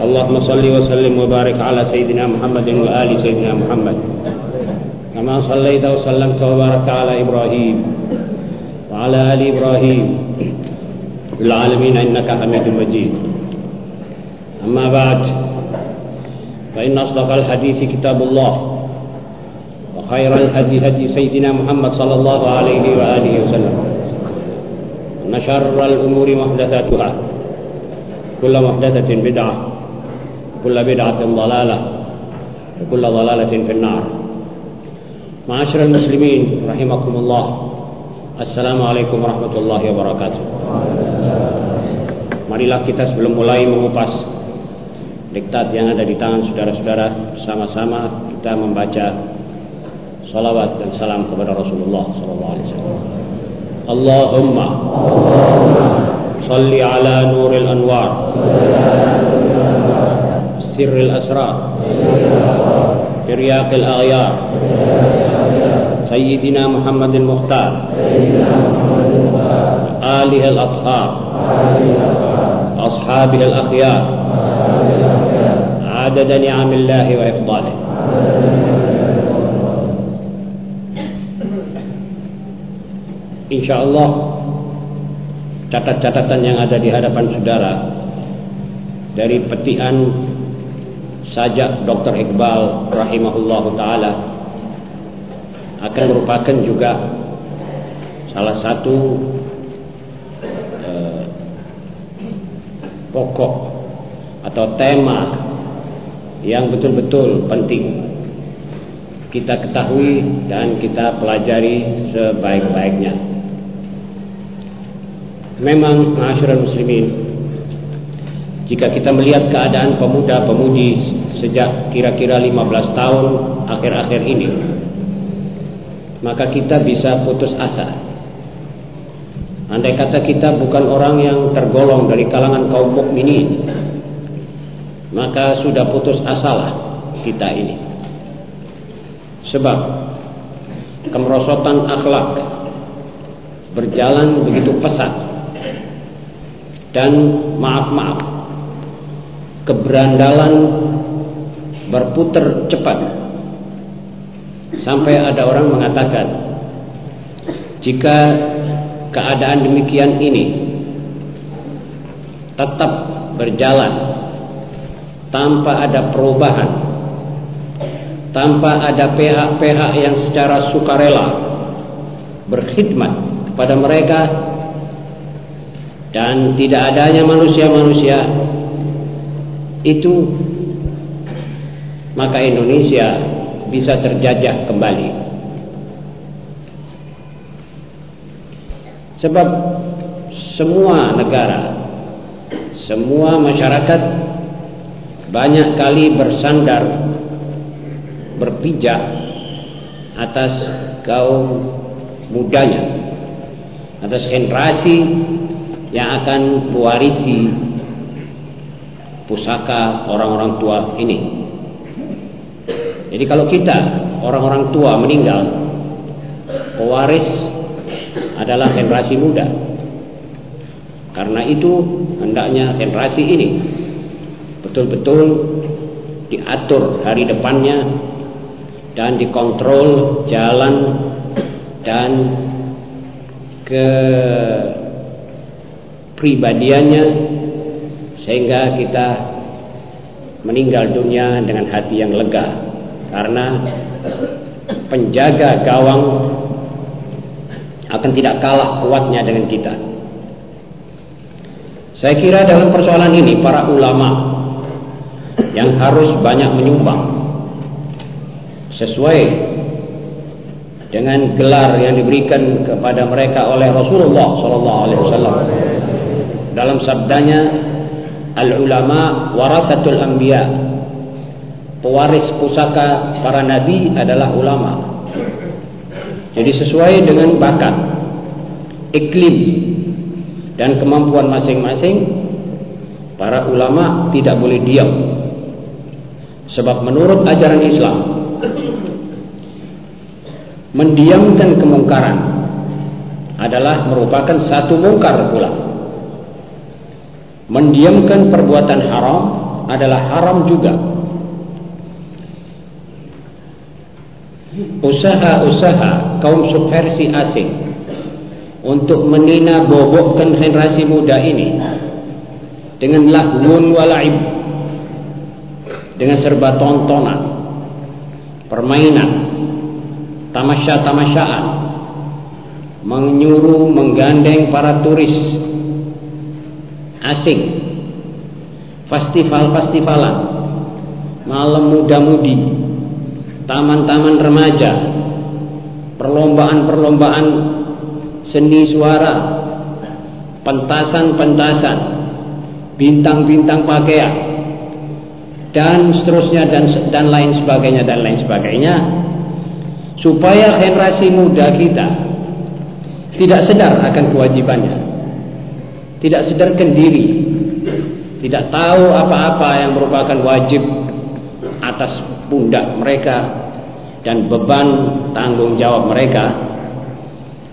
اللهم صل وسلم وبارك على سيدنا محمد وآل سيدنا محمد. كما صليت وسلمت وباركت على إبراهيم وعلى آل إبراهيم في العالمين إنك حميد مجيد. أما بعد فإن أصدق الحديث كتاب الله وخير الهدي هدي سيدنا محمد صلى الله عليه وآله وسلم. وأن شر الأمور محدثاتها. كل محدثة بدعة. كل بدعة ضلالة وكل ضلالة في النار معاشر المسلمين رحمكم الله السلام عليكم ورحمة الله وبركاته Marilah kita sebelum mulai mengupas diktat yang ada di tangan saudara-saudara bersama-sama kita membaca salawat dan salam kepada Rasulullah sallallahu alaihi wasallam. Allahumma salli ala nuril anwar sirril asrar ترياق الأغيار سيدنا محمد المختار آله الأطهار أصحابه الأخيار عدد نعم الله وإفضاله Insya Allah catat-catatan yang ada di hadapan saudara dari petian sajak Dr. Iqbal rahimahullah taala akan merupakan juga salah satu eh, pokok atau tema yang betul-betul penting kita ketahui dan kita pelajari sebaik-baiknya. Memang masyarakat muslimin jika kita melihat keadaan pemuda-pemudi sejak kira-kira 15 tahun akhir-akhir ini. Maka kita bisa putus asa. Andai kata kita bukan orang yang tergolong dari kalangan kaum mukminin maka sudah putus asalah kita ini. Sebab kemerosotan akhlak berjalan begitu pesat dan maaf-maaf keberandalan berputar cepat. Sampai ada orang mengatakan jika keadaan demikian ini tetap berjalan tanpa ada perubahan tanpa ada pihak-pihak yang secara sukarela berkhidmat kepada mereka dan tidak adanya manusia-manusia itu maka Indonesia bisa terjajah kembali sebab semua negara semua masyarakat banyak kali bersandar berpijak atas kaum mudanya atas generasi yang akan mewarisi pusaka orang-orang tua ini. Jadi kalau kita orang-orang tua meninggal, pewaris adalah generasi muda. Karena itu hendaknya generasi ini betul-betul diatur hari depannya dan dikontrol jalan dan ke pribadiannya sehingga kita meninggal dunia dengan hati yang lega karena penjaga gawang akan tidak kalah kuatnya dengan kita. Saya kira dalam persoalan ini para ulama yang harus banyak menyumbang sesuai dengan gelar yang diberikan kepada mereka oleh Rasulullah sallallahu alaihi wasallam dalam sabdanya al-ulama warathatul anbiya. Pewaris pusaka para nabi adalah ulama. Jadi sesuai dengan bakat, iklim dan kemampuan masing-masing, para ulama tidak boleh diam. Sebab menurut ajaran Islam, mendiamkan kemungkaran adalah merupakan satu mungkar pula. Mendiamkan perbuatan haram adalah haram juga. Usaha-usaha kaum subversi asing untuk menina bobokkan generasi muda ini dengan lahwun walaib dengan serba tontonan permainan tamasya-tamasyaan menyuruh menggandeng para turis asing festival-festivalan malam muda-mudi taman-taman remaja. Perlombaan-perlombaan seni suara. Pentasan-pentasan. Bintang-bintang pakaian. Dan seterusnya dan dan lain sebagainya dan lain sebagainya. Supaya generasi muda kita tidak sedar akan kewajibannya. Tidak sedarkan diri. Tidak tahu apa-apa yang merupakan wajib atas pundak mereka dan beban tanggung jawab mereka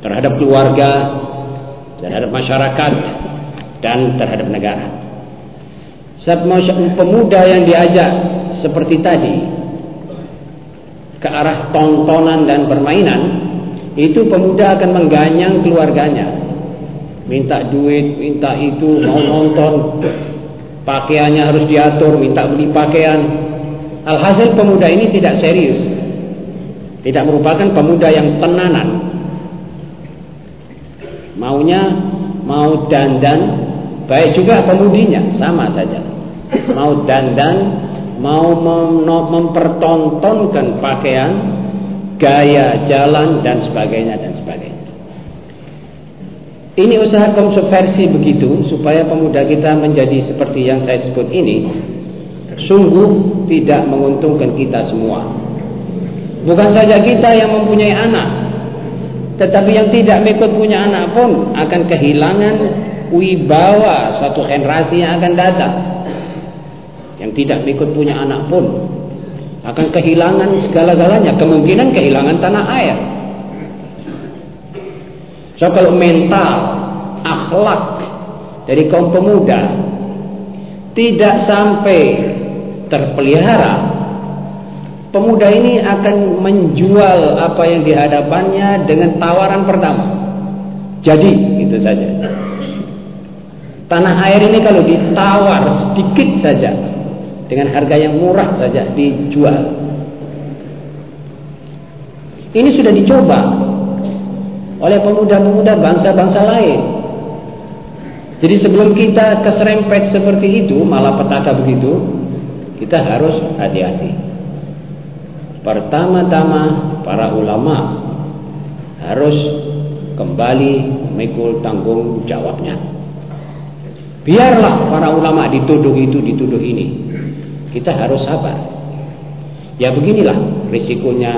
terhadap keluarga terhadap masyarakat dan terhadap negara sebab pemuda yang diajak seperti tadi ke arah tontonan dan permainan, itu pemuda akan mengganyang keluarganya. Minta duit, minta itu, mau nonton, pakaiannya harus diatur, minta beli pakaian. Alhasil pemuda ini tidak serius. Tidak merupakan pemuda yang tenanan. Maunya mau dandan, baik juga pemudinya, sama saja. Mau dandan, mau mempertontonkan pakaian, gaya jalan dan sebagainya dan sebagainya. Ini usaha konversi begitu supaya pemuda kita menjadi seperti yang saya sebut ini sungguh tidak menguntungkan kita semua. Bukan saja kita yang mempunyai anak, tetapi yang tidak mengikut punya anak pun akan kehilangan wibawa suatu generasi yang akan datang yang tidak ikut punya anak pun akan kehilangan segala-galanya kemungkinan kehilangan tanah air so kalau mental akhlak dari kaum pemuda tidak sampai terpelihara pemuda ini akan menjual apa yang dihadapannya dengan tawaran pertama jadi itu saja tanah air ini kalau ditawar sedikit saja dengan harga yang murah saja dijual. Ini sudah dicoba oleh pemuda-pemuda bangsa-bangsa lain. Jadi sebelum kita keserempet seperti itu, malah petaka begitu, kita harus hati-hati. Pertama-tama para ulama harus kembali memikul tanggung jawabnya. Biarlah para ulama dituduh itu, dituduh ini kita harus sabar. Ya beginilah risikonya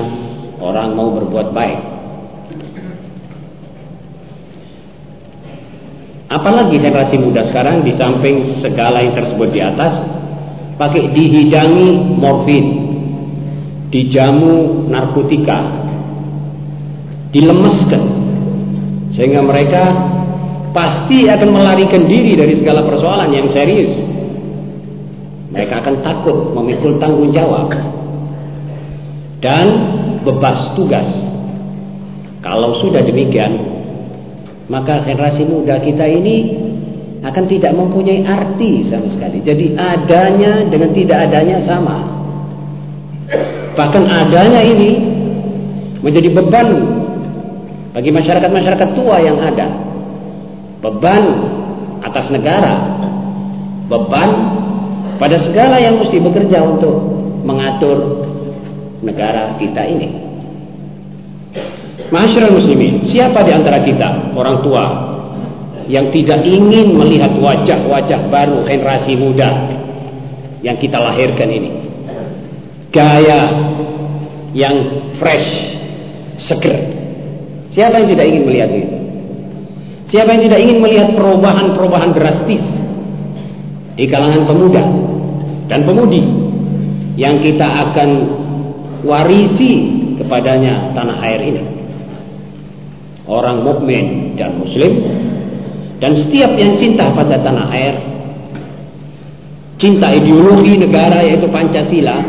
orang mau berbuat baik. Apalagi generasi muda sekarang di samping segala yang tersebut di atas pakai dihidangi morfin, dijamu narkotika, dilemeskan. Sehingga mereka pasti akan melarikan diri dari segala persoalan yang serius. Mereka akan takut memikul tanggung jawab dan bebas tugas. Kalau sudah demikian, maka generasi muda kita ini akan tidak mempunyai arti sama sekali. Jadi adanya dengan tidak adanya sama. Bahkan adanya ini menjadi beban bagi masyarakat-masyarakat tua yang ada. Beban atas negara, beban pada segala yang mesti bekerja untuk mengatur negara kita ini. Masyarakat muslimin, siapa di antara kita, orang tua, yang tidak ingin melihat wajah-wajah baru generasi muda yang kita lahirkan ini. Gaya yang fresh, seger. Siapa yang tidak ingin melihat itu? Siapa yang tidak ingin melihat perubahan-perubahan drastis di kalangan pemuda dan pemudi yang kita akan warisi kepadanya tanah air ini. Orang mukmin dan muslim dan setiap yang cinta pada tanah air, cinta ideologi negara yaitu Pancasila,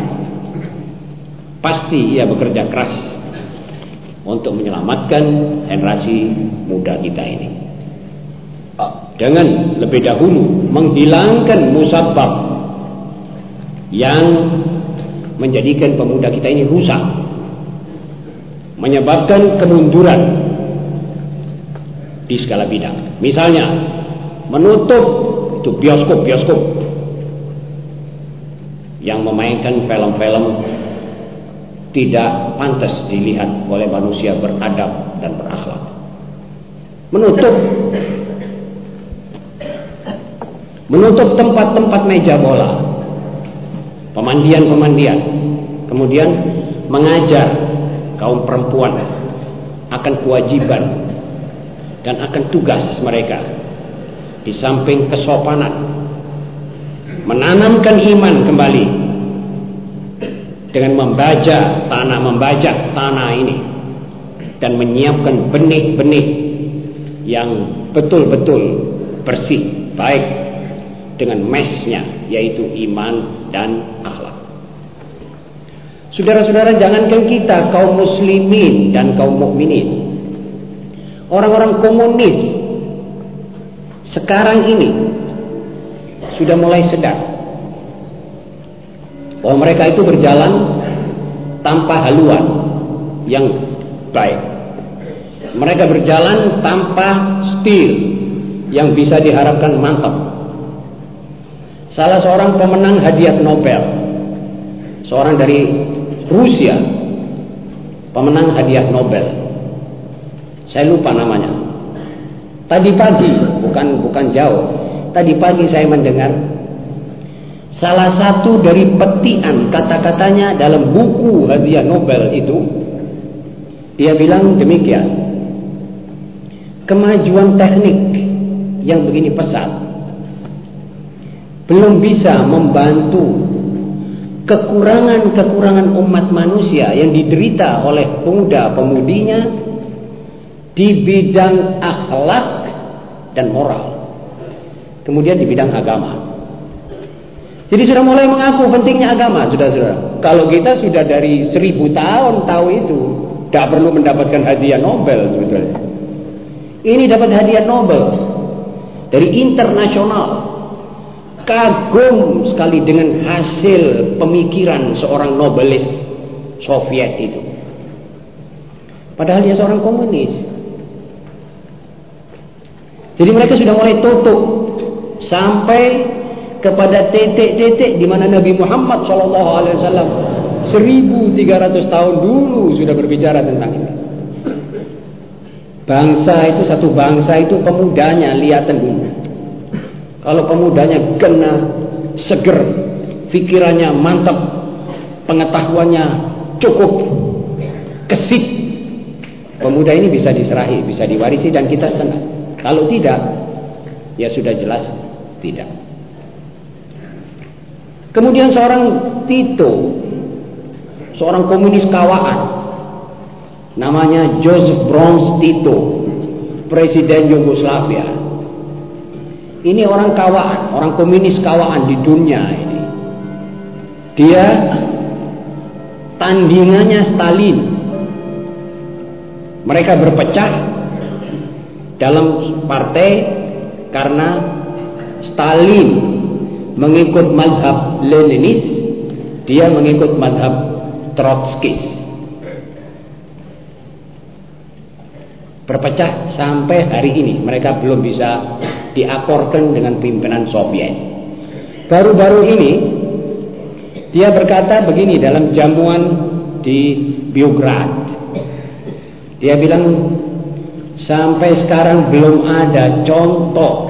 pasti ia bekerja keras untuk menyelamatkan generasi muda kita ini. Dengan lebih dahulu menghilangkan musabab yang menjadikan pemuda kita ini rusak, menyebabkan kemunduran di segala bidang. Misalnya menutup itu bioskop-bioskop yang memainkan film-film tidak pantas dilihat oleh manusia beradab dan berakhlak. Menutup menutup tempat-tempat meja bola, pemandian-pemandian, kemudian mengajar kaum perempuan akan kewajiban dan akan tugas mereka di samping kesopanan menanamkan iman kembali dengan membaca tanah membaca tanah ini dan menyiapkan benih-benih yang betul-betul bersih baik dengan mesnya yaitu iman dan akhlak. Saudara-saudara jangankan kita kaum muslimin dan kaum mukminin Orang-orang komunis sekarang ini sudah mulai sedar bahwa mereka itu berjalan tanpa haluan yang baik. Mereka berjalan tanpa stil yang bisa diharapkan mantap. Salah seorang pemenang hadiah Nobel, seorang dari Rusia, pemenang hadiah Nobel, saya lupa namanya. Tadi pagi, bukan bukan jauh. Tadi pagi saya mendengar salah satu dari petian kata-katanya dalam buku hadiah Nobel itu dia bilang demikian. Kemajuan teknik yang begini pesat belum bisa membantu kekurangan-kekurangan umat manusia yang diderita oleh pemuda-pemudinya di bidang akhlak dan moral. Kemudian di bidang agama. Jadi sudah mulai mengaku pentingnya agama, sudah-sudah. Kalau kita sudah dari seribu tahun tahu itu, tidak perlu mendapatkan hadiah Nobel sebetulnya. Ini dapat hadiah Nobel dari internasional. Kagum sekali dengan hasil pemikiran seorang Nobelis Soviet itu. Padahal dia seorang komunis. Jadi mereka sudah mulai tutup sampai kepada titik-titik di mana Nabi Muhammad SAW 1300 tahun dulu sudah berbicara tentang ini. Bangsa itu satu bangsa itu pemudanya lihatan dulu. Kalau pemudanya kena seger, pikirannya mantap, pengetahuannya cukup, kesit, pemuda ini bisa diserahi, bisa diwarisi dan kita senang. Kalau tidak, ya sudah jelas tidak. Kemudian seorang Tito, seorang komunis kawaan, namanya Joseph Broz Tito, presiden Yugoslavia. Ini orang kawaan, orang komunis kawaan di dunia ini. Dia tandingannya Stalin. Mereka berpecah dalam partai karena Stalin mengikut madhab Leninis, dia mengikut madhab Trotskis. Berpecah sampai hari ini mereka belum bisa diakorkan dengan pimpinan Soviet. Baru-baru ini dia berkata begini dalam jamuan di Biograd. Dia bilang Sampai sekarang belum ada contoh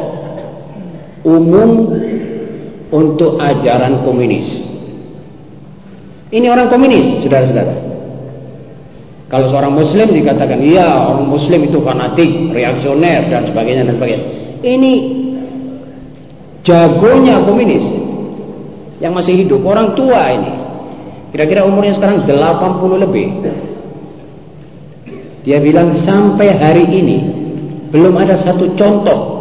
umum untuk ajaran komunis. Ini orang komunis, saudara-saudara. Kalau seorang muslim dikatakan, iya orang muslim itu fanatik, reaksioner, dan sebagainya, dan sebagainya. Ini jagonya komunis yang masih hidup, orang tua ini. Kira-kira umurnya sekarang 80 lebih. Dia bilang sampai hari ini belum ada satu contoh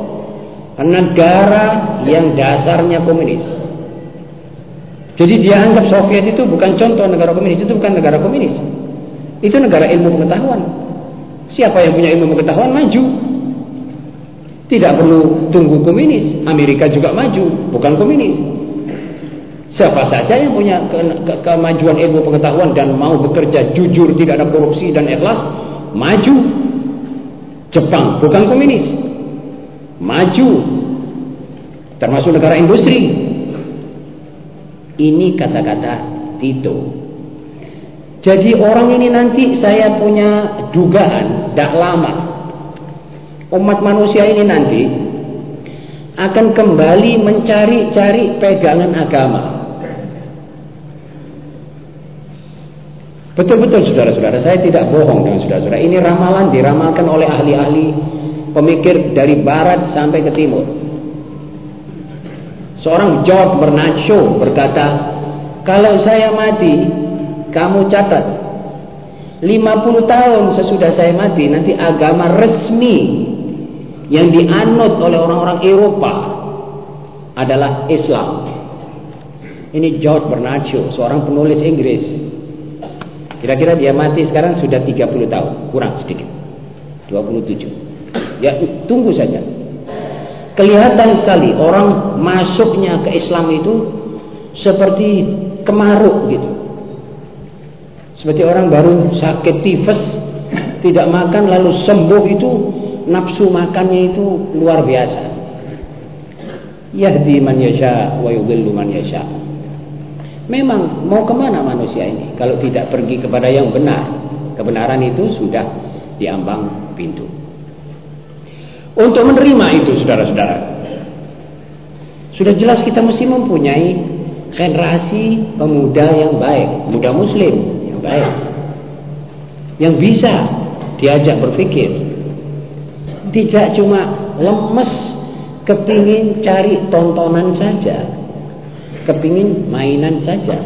negara yang dasarnya komunis. Jadi dia anggap Soviet itu bukan contoh negara komunis, itu bukan negara komunis. Itu negara ilmu pengetahuan. Siapa yang punya ilmu pengetahuan maju. Tidak perlu tunggu komunis. Amerika juga maju, bukan komunis. Siapa saja yang punya ke ke kemajuan ilmu pengetahuan dan mau bekerja jujur, tidak ada korupsi dan ikhlas, maju. Jepang bukan komunis. Maju. Termasuk negara industri. Ini kata-kata Tito. Jadi orang ini nanti saya punya dugaan tak lama. Umat manusia ini nanti akan kembali mencari-cari pegangan agama Betul-betul saudara-saudara, saya tidak bohong dengan saudara-saudara. Ini ramalan diramalkan oleh ahli-ahli pemikir dari barat sampai ke timur. Seorang George Shaw berkata, kalau saya mati, kamu catat, 50 tahun sesudah saya mati, nanti agama resmi yang dianut oleh orang-orang Eropa adalah Islam. Ini George Shaw, seorang penulis Inggris. Kira-kira dia mati sekarang sudah 30 tahun, kurang sedikit. 27. Ya tunggu saja. Kelihatan sekali orang masuknya ke Islam itu seperti kemaruk gitu. Seperti orang baru sakit tifus, tidak makan lalu sembuh itu nafsu makannya itu luar biasa. Yahdi man yasha wa yudhillu man yasha. Memang mau ke mana manusia ini kalau tidak pergi kepada yang benar? Kebenaran itu sudah diambang pintu untuk menerima itu saudara-saudara. Sudah jelas kita mesti mempunyai generasi pemuda yang baik, muda muslim yang baik. Yang bisa diajak berpikir. Tidak cuma lemes kepingin cari tontonan saja. Kepingin mainan saja.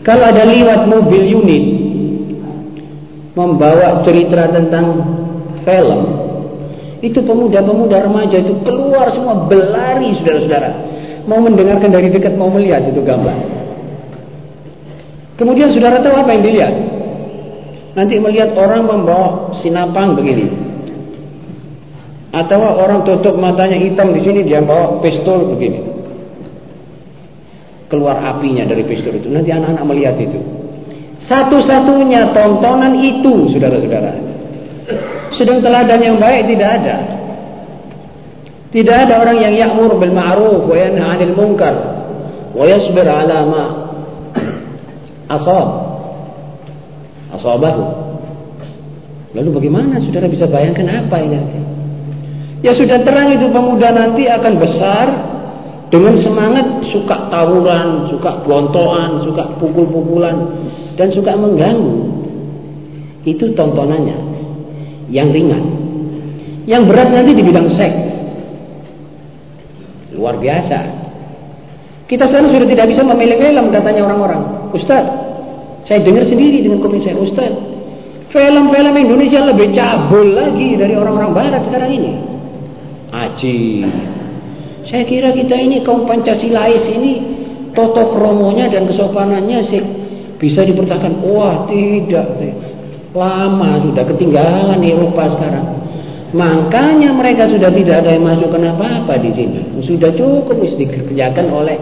Kalau ada lewat mobil unit membawa cerita tentang film itu pemuda-pemuda remaja itu keluar semua berlari saudara-saudara. Mau mendengarkan dari dekat, mau melihat itu gambar. Kemudian saudara tahu apa yang dilihat? Nanti melihat orang membawa sinapang begini. Atau orang tutup matanya hitam di sini dia bawa pistol begini. Keluar apinya dari pistol itu. Nanti anak-anak melihat itu. Satu-satunya tontonan itu saudara-saudara. Sedang teladan yang baik tidak ada. Tidak ada orang yang ya'mur bil ma'ruf wa yanha 'anil munkar wa yasbir 'ala ma asab. Asabahu. Lalu bagaimana saudara bisa bayangkan apa ini? Ya sudah terang itu pemuda nanti akan besar dengan semangat suka tawuran, suka gontoan, suka pukul-pukulan dan suka mengganggu. Itu tontonannya yang ringan. Yang berat nanti di bidang seks. Luar biasa. Kita sekarang sudah tidak bisa memilih film katanya orang-orang. Ustaz, saya dengar sendiri dengan komen saya, Ustaz, film-film Indonesia lebih cabul lagi dari orang-orang barat sekarang ini. Aji. Saya kira kita ini kaum Pancasilais ini toto kromonya dan kesopanannya sih bisa dipertahankan. Wah, tidak. Lama sudah ketinggalan Eropa sekarang. Makanya mereka sudah tidak ada yang masuk kenapa-apa di sini. Sudah cukup mesti dikerjakan oleh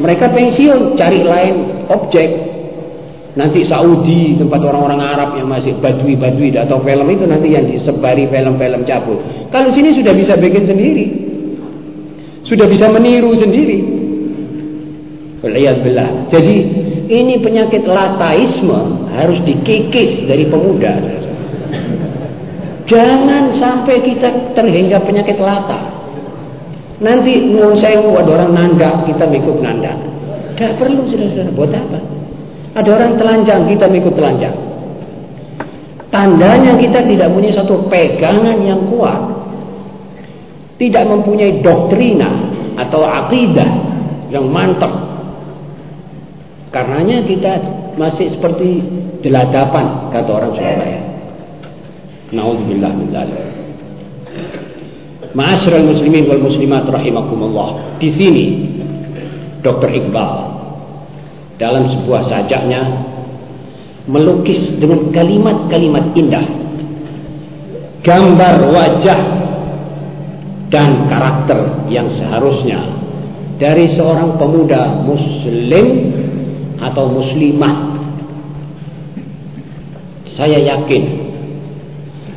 mereka pensiun cari lain objek. Nanti Saudi tempat orang-orang Arab yang masih badui-badui atau film itu nanti yang disebari film-film cabul. Kalau sini sudah bisa bikin sendiri. Sudah bisa meniru sendiri. Waliyadbillah. Jadi ini penyakit lataisme harus dikikis dari pemuda. Jangan sampai kita terhingga penyakit lata. Nanti nuwun sewu ada orang nanda, kita ikut nanda. Tidak perlu saudara-saudara, buat apa? Ada orang telanjang, kita ikut telanjang. Tandanya kita tidak punya satu pegangan yang kuat. Tidak mempunyai doktrina atau akidah yang mantap. Karenanya kita masih seperti deladapan kata orang Surabaya. Nauzubillah min dzalik. Ma'asyiral muslimin wal muslimat rahimakumullah. Di sini Dr. Iqbal dalam sebuah sajaknya melukis dengan kalimat-kalimat indah gambar wajah dan karakter yang seharusnya dari seorang pemuda muslim atau muslimah saya yakin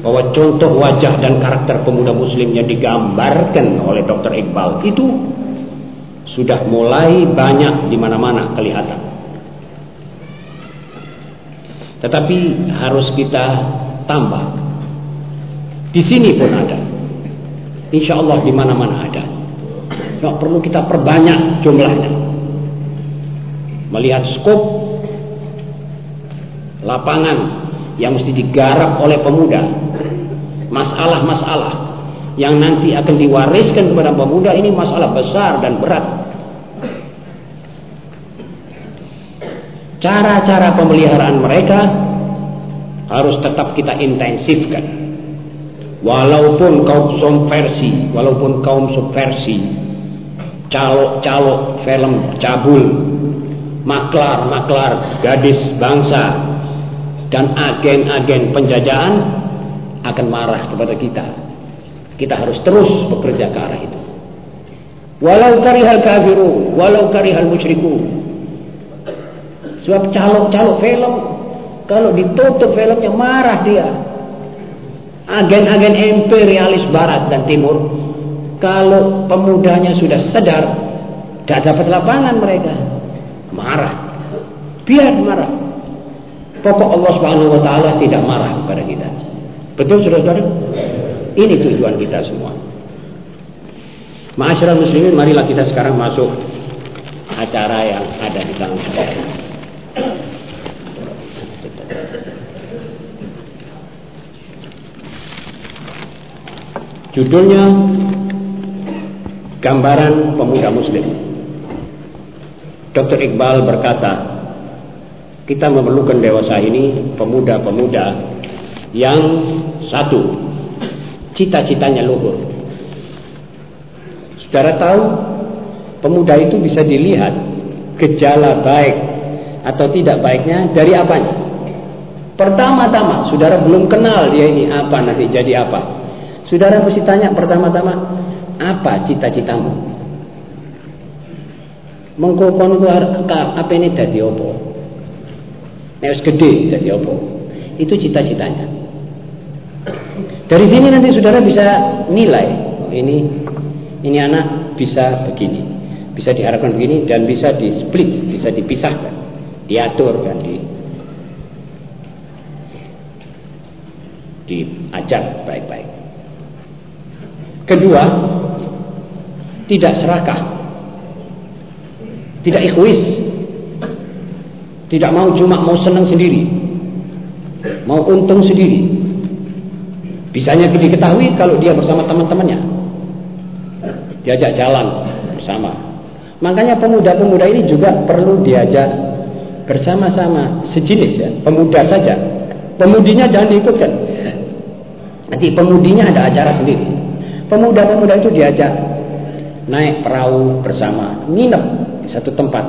bahwa contoh wajah dan karakter pemuda muslim yang digambarkan oleh Dr. Iqbal itu sudah mulai banyak di mana-mana kelihatan. Tetapi harus kita tambah. Di sini pun ada. Insya Allah di mana-mana ada. Tidak perlu kita perbanyak jumlahnya. Melihat skop lapangan yang mesti digarap oleh pemuda masalah-masalah yang nanti akan diwariskan kepada pemuda ini masalah besar dan berat cara-cara pemeliharaan mereka harus tetap kita intensifkan walaupun kaum subversi walaupun kaum subversi calok-calok film cabul maklar-maklar gadis bangsa dan agen-agen penjajahan akan marah kepada kita. Kita harus terus bekerja ke arah itu. Walau karihal kafiru, walau karihal musyriku. Sebab calok-calok film, kalau ditutup filmnya marah dia. Agen-agen imperialis barat dan timur, kalau pemudanya sudah sadar, tidak dapat lapangan mereka. Marah. Biar marah. Pokok Allah Subhanahu wa taala tidak marah kepada kita. Betul Saudara-saudara? Ini tujuan kita semua. Ma'asyiral muslimin, marilah kita sekarang masuk acara yang ada di saya. Judulnya Gambaran Pemuda Muslim. Dr. Iqbal berkata, kita memerlukan dewasa ini pemuda-pemuda yang satu cita-citanya luhur. Saudara tahu pemuda itu bisa dilihat gejala baik atau tidak baiknya dari apanya? Pertama-tama, saudara belum kenal dia ini apa nanti jadi apa. Saudara mesti tanya pertama-tama, apa cita-citamu? Mengkokon apa ini jadi apa? Nek gede jadi apa? Itu cita-citanya. Dari sini nanti saudara bisa nilai oh, ini ini anak bisa begini, bisa diharapkan begini dan bisa di split, bisa dipisahkan, diatur dan di diajar baik-baik. Kedua, tidak serakah, tidak egois, tidak mau cuma mau senang sendiri. Mau untung sendiri. Bisanya diketahui kalau dia bersama teman-temannya. Diajak jalan bersama. Makanya pemuda-pemuda ini juga perlu diajak bersama-sama sejenis ya. Pemuda saja. Pemudinya jangan diikutkan. Nanti pemudinya ada acara sendiri. Pemuda-pemuda itu diajak naik perahu bersama, nginep di satu tempat.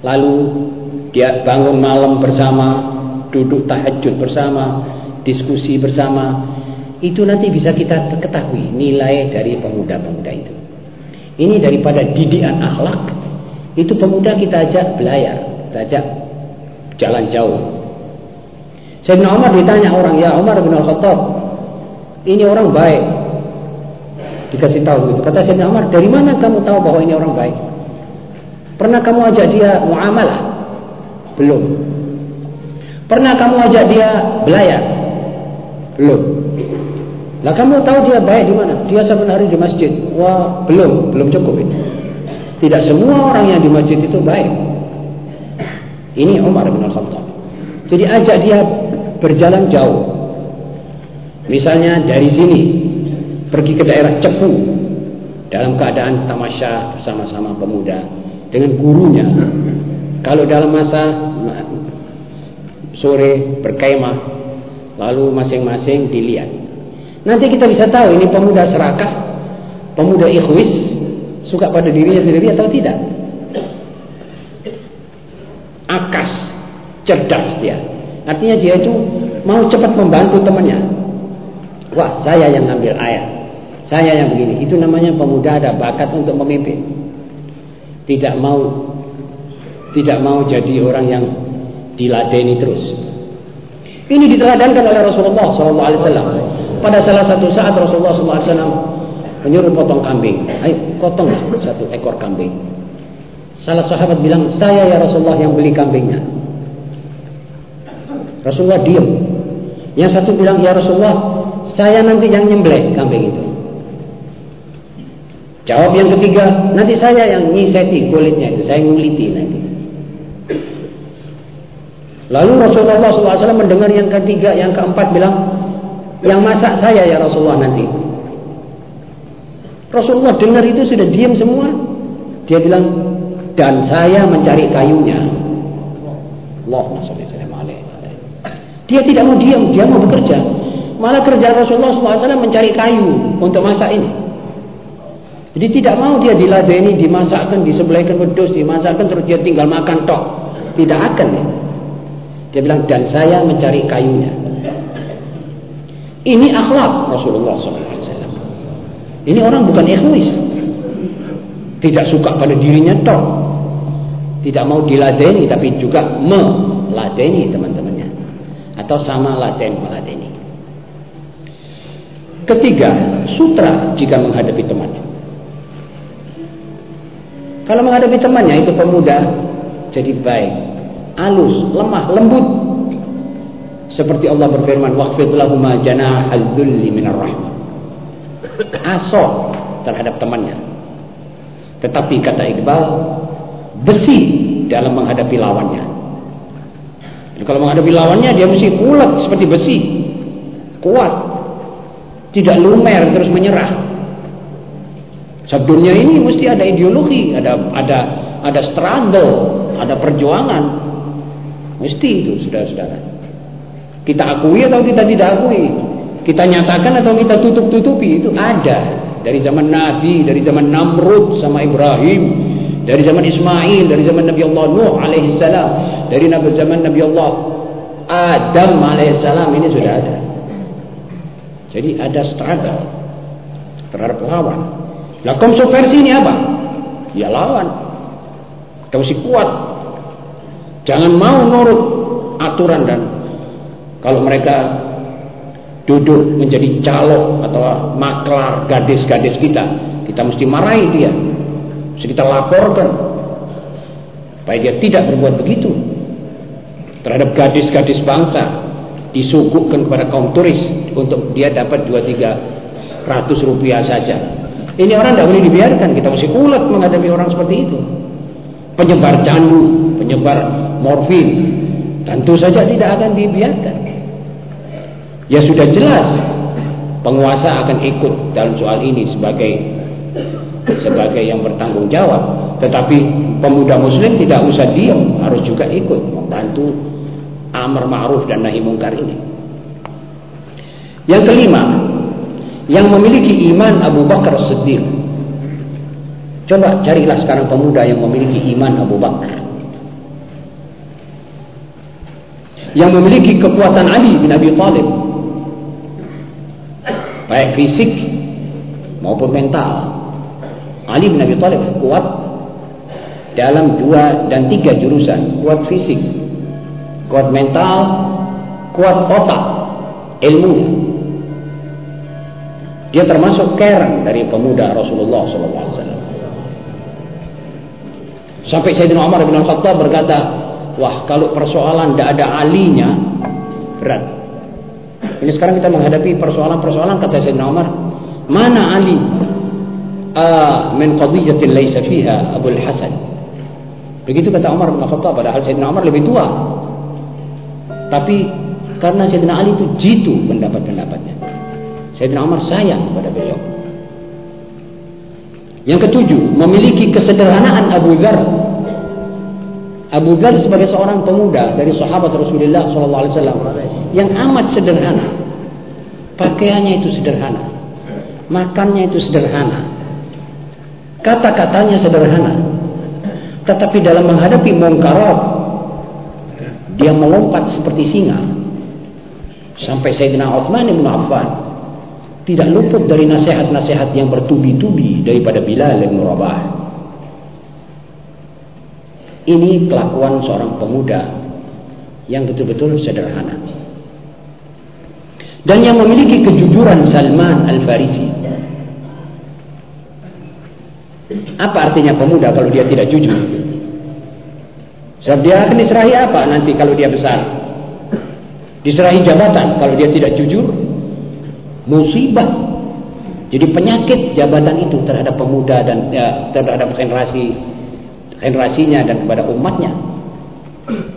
Lalu dia bangun malam bersama, duduk tahajud bersama, diskusi bersama. Itu nanti bisa kita ketahui nilai dari pemuda-pemuda itu. Ini daripada didikan akhlak, itu pemuda kita ajak belayar, kita ajak jalan jauh. Sayyidina Umar ditanya orang, ya Umar bin Al-Khattab, ini orang baik. Dikasih tahu itu. Kata Sayyidina Umar, dari mana kamu tahu bahwa ini orang baik? Pernah kamu ajak dia muamalah? Belum. Pernah kamu ajak dia belayar? Belum. Lah kamu tahu dia baik di mana? Dia hari di masjid. Wah, belum, belum cukup ini. Tidak semua orang yang di masjid itu baik. Ini Umar bin Khattab. Jadi ajak dia berjalan jauh. Misalnya dari sini pergi ke daerah Cepu dalam keadaan tamasya bersama-sama pemuda dengan gurunya. Kalau dalam masa sore berkemah lalu masing-masing dilihat. Nanti kita bisa tahu ini pemuda serakah, pemuda ikhwis, suka pada dirinya sendiri atau tidak. Akas, cerdas dia. Artinya dia itu mau cepat membantu temannya. Wah, saya yang ngambil air. Saya yang begini. Itu namanya pemuda ada bakat untuk memimpin. Tidak mau tidak mau jadi orang yang diladeni terus. Ini diteladankan oleh Rasulullah SAW. Pada salah satu saat Rasulullah SAW menyuruh potong kambing. Ayo potong satu ekor kambing. Salah sahabat bilang, saya ya Rasulullah yang beli kambingnya. Rasulullah diam. Yang satu bilang, ya Rasulullah, saya nanti yang nyembelih kambing itu. Jawab yang ketiga, nanti saya yang nyiseti kulitnya itu, saya nguliti nanti. Lalu Rasulullah SAW mendengar yang ketiga, yang keempat bilang, yang masak saya ya Rasulullah nanti. Rasulullah dengar itu sudah diam semua. Dia bilang, dan saya mencari kayunya. Allah Dia tidak mau diam, dia mau bekerja. Malah kerja Rasulullah SAW mencari kayu untuk masak ini. Jadi tidak mau dia diladeni, dimasakkan, disembelihkan wedus, dimasakkan terus dia tinggal makan tok. Tidak akan ya. Dia bilang, dan saya mencari kayunya. Ini akhlak Rasulullah SAW. Ini orang bukan egois. Tidak suka pada dirinya toh. Tidak mau diladeni, tapi juga meladeni teman-temannya. Atau sama laden meladeni. Ketiga, sutra jika menghadapi temannya. Kalau menghadapi temannya itu pemuda, jadi baik, alus, lemah, lembut. Seperti Allah berfirman, "Waqfid lahum janahal dzulli minar rahmah." Terhadap temannya. Tetapi kata Iqbal, besi dalam menghadapi lawannya. Jadi kalau menghadapi lawannya dia mesti ulet seperti besi. Kuat. Tidak lumer terus menyerah. Sebelumnya ini mesti ada ideologi, ada ada ada struggle, ada perjuangan, Mesti itu saudara-saudara. Kita akui atau kita tidak akui. Kita nyatakan atau kita tutup-tutupi. Itu ada. Dari zaman Nabi, dari zaman Namrud sama Ibrahim. Dari zaman Ismail, dari zaman Nabi Allah Nuh alaihissalam. Dari zaman Nabi Allah Adam alaihissalam. Ini sudah ada. Jadi ada struggle terhadap lawan. Lah konversi ini apa? Ya lawan. Kita mesti kuat Jangan mau nurut aturan dan kalau mereka duduk menjadi calok atau maklar gadis-gadis kita, kita mesti marahi dia. Mesti kita laporkan supaya dia tidak berbuat begitu terhadap gadis-gadis bangsa disuguhkan kepada kaum turis untuk dia dapat 2-3 ratus rupiah saja. Ini orang tidak boleh dibiarkan. Kita mesti kulat menghadapi orang seperti itu. Penyebar candu, penyebar morfin tentu saja tidak akan dibiarkan ya sudah jelas penguasa akan ikut dalam soal ini sebagai sebagai yang bertanggung jawab tetapi pemuda muslim tidak usah diam harus juga ikut membantu amar ma'ruf dan nahi mungkar ini yang kelima yang memiliki iman Abu Bakar Siddiq. Coba carilah sekarang pemuda yang memiliki iman Abu Bakar. Yang memiliki kekuatan Ali bin Abi Thalib baik fisik maupun mental. Ali bin Abi Thalib kuat dalam dua dan tiga jurusan. Kuat fisik kuat mental kuat otak ilmu dia termasuk keren dari pemuda Rasulullah SAW sampai Sayyidina Umar bin Khattab berkata Wah kalau persoalan tidak ada alinya berat. Ini sekarang kita menghadapi persoalan-persoalan kata Sayyidina Umar, mana Ali? Ah, min qadiyatin laysa fiha Abu Hasan. Begitu kata Umar bin Khattab padahal Sayyidina Umar lebih tua. Tapi karena Sayyidina Ali itu jitu pendapat-pendapatnya. Sayyidina Umar sayang kepada beliau. Yang ketujuh, memiliki kesederhanaan Abu Dhar. Abu Dhar sebagai seorang pemuda dari sahabat Rasulullah SAW yang amat sederhana. Pakaiannya itu sederhana. Makannya itu sederhana. Kata-katanya sederhana. Tetapi dalam menghadapi mungkarat, dia melompat seperti singa. Sampai Sayyidina Uthman bin Affan tidak luput dari nasihat-nasihat yang bertubi-tubi daripada Bilal bin Rabah. Ini kelakuan seorang pemuda yang betul-betul sederhana. Dan yang memiliki kejujuran Salman Al-Farisi. Apa artinya pemuda kalau dia tidak jujur? Sebab dia akan diserahi apa nanti kalau dia besar? Diserahi jabatan kalau dia tidak jujur? Musibah. Jadi penyakit jabatan itu terhadap pemuda dan ya, terhadap generasi generasinya dan kepada umatnya.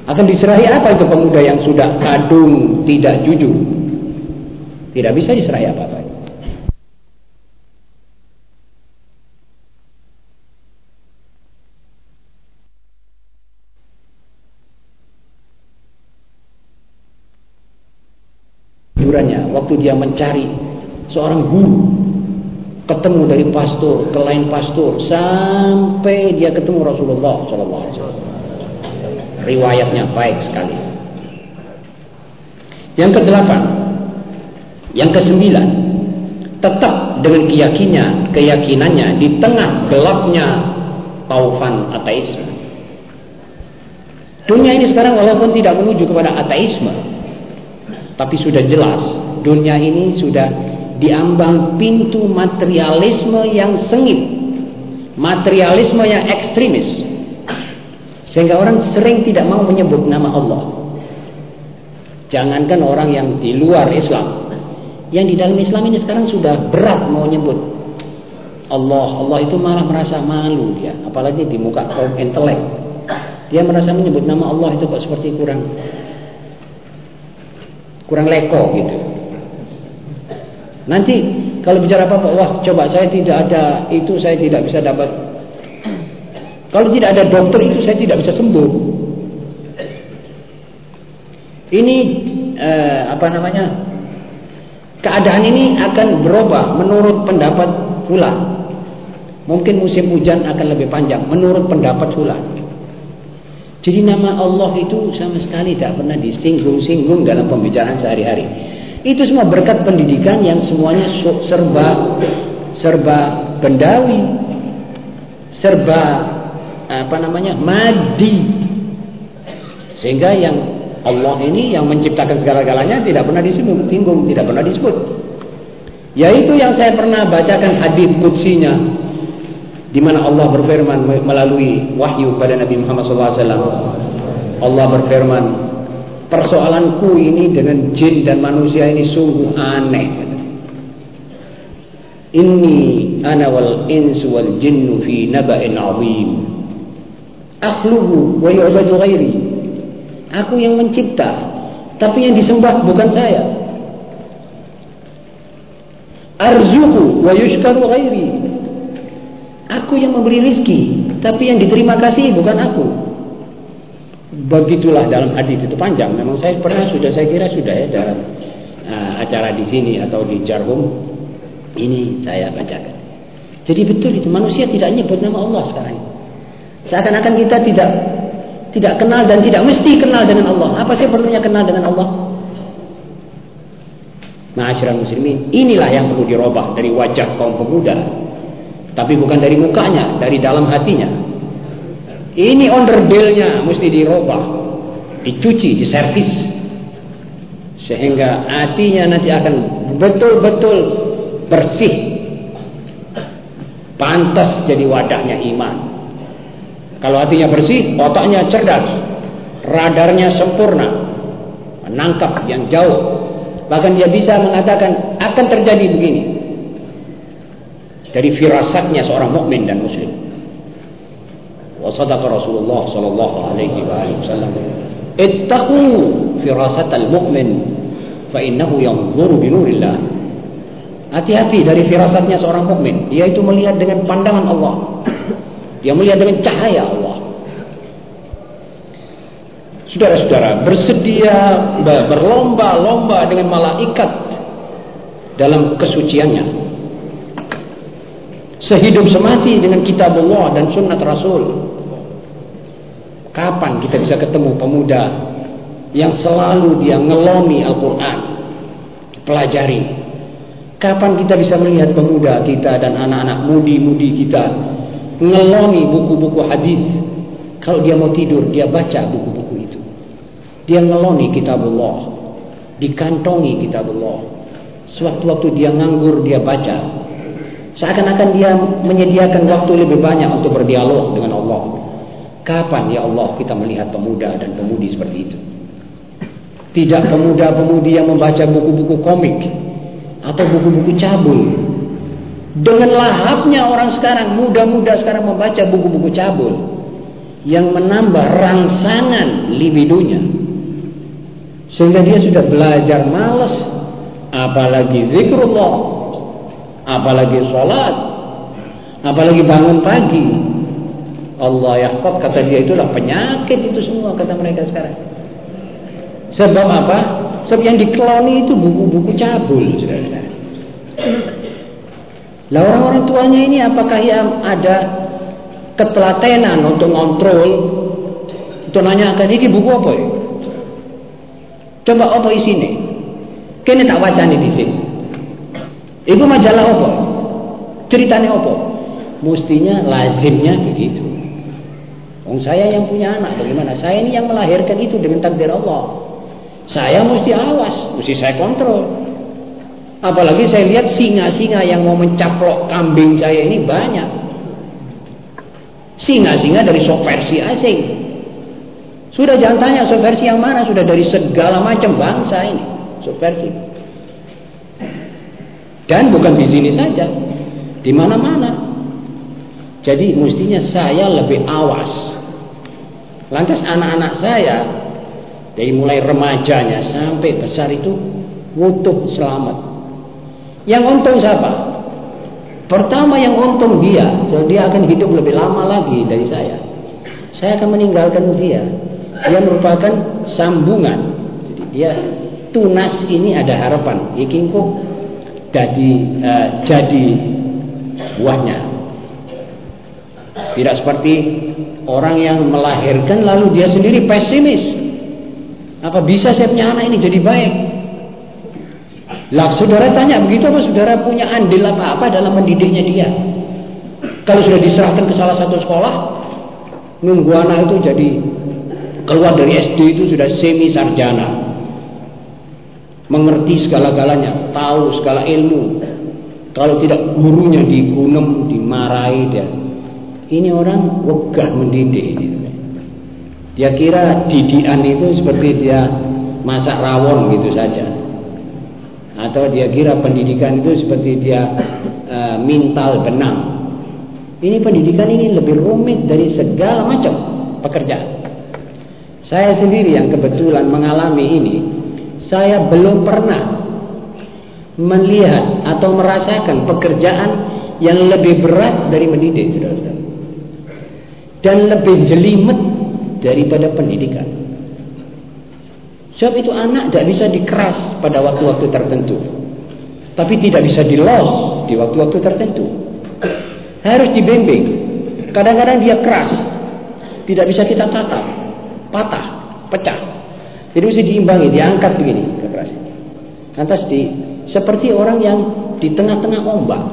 Akan diserahi apa itu pemuda yang sudah kadung tidak jujur? Tidak bisa diserahi apa-apa. Waktu dia mencari seorang guru ketemu dari pastor ke lain pastor sampai dia ketemu Rasulullah Wasallam. Riwayatnya baik sekali. Yang kedelapan, yang kesembilan, tetap dengan keyakinan, keyakinannya di tengah gelapnya taufan ateisme. Dunia ini sekarang walaupun tidak menuju kepada ateisme, tapi sudah jelas dunia ini sudah diambang pintu materialisme yang sengit, materialisme yang ekstremis. Sehingga orang sering tidak mau menyebut nama Allah. Jangankan orang yang di luar Islam. Yang di dalam Islam ini sekarang sudah berat mau nyebut Allah. Allah itu malah merasa malu dia. Apalagi di muka kaum intelek. Dia merasa menyebut nama Allah itu kok seperti kurang kurang leko gitu. Nanti kalau bicara apa-apa, wah coba saya tidak ada itu saya tidak bisa dapat. Kalau tidak ada dokter itu saya tidak bisa sembuh. Ini eh, apa namanya? Keadaan ini akan berubah menurut pendapat pula. Mungkin musim hujan akan lebih panjang menurut pendapat pula. Jadi nama Allah itu sama sekali tidak pernah disinggung-singgung dalam pembicaraan sehari-hari. Itu semua berkat pendidikan yang semuanya serba serba bendawi, serba apa namanya? madi. Sehingga yang Allah ini yang menciptakan segala-galanya tidak pernah disinggung, tidak pernah disebut. Yaitu yang saya pernah bacakan hadis kutsinya di mana Allah berfirman melalui wahyu pada Nabi Muhammad SAW. Allah berfirman, persoalanku ini dengan jin dan manusia ini sungguh aneh. Inni ana wal insu wal jinnu fi naba'in azim. Akhluhu wa yu'badu ghairi. Aku yang mencipta, tapi yang disembah bukan saya. Arzuku wa yushkaru ghairi. Aku yang memberi rizki, tapi yang diterima kasih bukan aku. Begitulah dalam hadis itu panjang. Memang saya pernah sudah saya kira sudah ya dalam uh, acara di sini atau di Jarhum ini saya bacakan. Jadi betul itu manusia tidak nyebut nama Allah sekarang. Seakan-akan kita tidak tidak kenal dan tidak mesti kenal dengan Allah. Apa sih perlunya kenal dengan Allah? Ma'asyiral muslimin, inilah yang perlu dirubah dari wajah kaum pemuda. Tapi bukan dari mukanya, dari dalam hatinya. Ini onderdilnya mesti dirubah, dicuci, diservis. Sehingga hatinya nanti akan betul-betul bersih. Pantas jadi wadahnya iman. Kalau hatinya bersih, otaknya cerdas. Radarnya sempurna. Menangkap yang jauh. Bahkan dia bisa mengatakan akan terjadi begini. Dari firasatnya seorang mukmin dan muslim. Wa sadaqa Rasulullah sallallahu alaihi wasallam. Ittaqu firasatal mu'min fa innahu yanzuru bi nurillah. Hati-hati dari firasatnya seorang mukmin. Dia itu melihat dengan pandangan Allah. Dia melihat dengan cahaya Allah. Saudara-saudara, bersedia berlomba-lomba dengan malaikat dalam kesuciannya. Sehidup semati dengan kitab Allah dan sunnah Rasul. Kapan kita bisa ketemu pemuda yang selalu dia ngelomi Al-Quran, pelajari. Kapan kita bisa melihat pemuda kita dan anak-anak mudi-mudi kita ngelomi buku-buku hadis. Kalau dia mau tidur, dia baca buku-buku dia ngeloni kitabullah. Dikantongi kitabullah. Sewaktu-waktu dia nganggur, dia baca. Seakan-akan dia menyediakan waktu lebih banyak untuk berdialog dengan Allah. Kapan ya Allah kita melihat pemuda dan pemudi seperti itu? Tidak pemuda-pemudi yang membaca buku-buku komik atau buku-buku cabul. Dengan lahapnya orang sekarang, muda-muda sekarang membaca buku-buku cabul yang menambah rangsangan libidonya. Sehingga dia sudah belajar malas. Apalagi zikrullah. Apalagi sholat. Apalagi bangun pagi. Allah yahfad kata dia itulah penyakit itu semua kata mereka sekarang. Sebab apa? Sebab yang dikeloni itu buku-buku cabul. Lah orang-orang tuanya ini apakah yang ada ketelatenan untuk ngontrol? Untuk nanya akan ini buku apa ya? Coba apa isine? Kene tak wacane dhisik. Ibu majalah apa? Ceritanya apa? Mestinya lazimnya begitu. Wong saya yang punya anak, bagaimana? Saya ini yang melahirkan itu dengan takdir Allah. Saya mesti awas, mesti saya kontrol. Apalagi saya lihat singa-singa yang mau mencaplok kambing saya ini banyak. Singa-singa dari sok versi asing. Sudah jangan tanya subversi yang mana, sudah dari segala macam bangsa ini subversi. Dan bukan di sini saja, di mana-mana. Jadi mestinya saya lebih awas. Lantas anak-anak saya dari mulai remajanya sampai besar itu utuh selamat. Yang untung siapa? Pertama yang untung dia, so dia akan hidup lebih lama lagi dari saya. Saya akan meninggalkan dia dia merupakan sambungan jadi dia tunas ini ada harapan iking kok jadi uh, jadi buahnya. Tidak seperti orang yang melahirkan lalu dia sendiri pesimis. Apa bisa saya punya anak ini jadi baik? Lah saudara tanya begitu apa saudara punya andil apa-apa dalam mendidiknya dia? Kalau sudah diserahkan ke salah satu sekolah nunggu anak itu jadi keluar dari SD itu sudah semi sarjana mengerti segala-galanya tahu segala ilmu. Kalau tidak gurunya digunem dimarahi dia. Ini orang wegah mendidik dia kira didikan itu seperti dia masak rawon gitu saja. Atau dia kira pendidikan itu seperti dia uh, mintal benang. Ini pendidikan ini lebih rumit dari segala macam pekerjaan. Saya sendiri yang kebetulan mengalami ini, saya belum pernah melihat atau merasakan pekerjaan yang lebih berat dari mendidik, saudara-saudara. Dan lebih jelimet daripada pendidikan. Sebab itu anak tidak bisa dikeras pada waktu-waktu tertentu. Tapi tidak bisa dilos di waktu-waktu tertentu. Harus dibimbing. Kadang-kadang dia keras. Tidak bisa kita tatap patah, pecah. Jadi mesti diimbangi, diangkat begini kekerasan. Lantas di seperti orang yang di tengah-tengah ombak.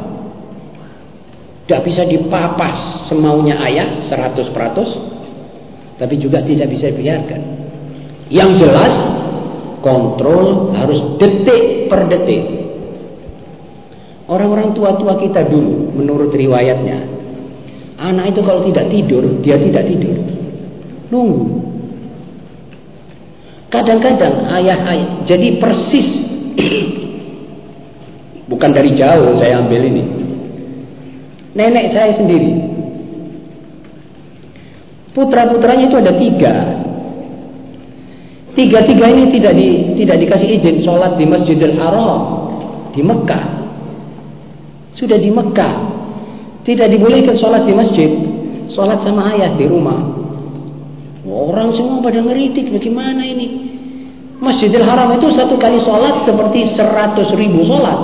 Tidak bisa dipapas semaunya ayah 100%, tapi juga tidak bisa dibiarkan. Yang jelas kontrol harus detik per detik. Orang-orang tua-tua kita dulu menurut riwayatnya, anak itu kalau tidak tidur, dia tidak tidur. Nunggu Kadang-kadang ayah-ayah jadi persis Bukan dari jauh saya ambil ini. Nenek saya sendiri. Putra-putranya itu ada tiga. Tiga-tiga ini tidak di, tidak dikasih izin sholat di Masjidil Haram di Mekah. Sudah di Mekah. Tidak dibolehkan sholat di masjid. Sholat sama ayah di rumah. Orang semua pada ngeritik bagaimana ini. Masjidil Haram itu satu kali sholat seperti seratus ribu sholat.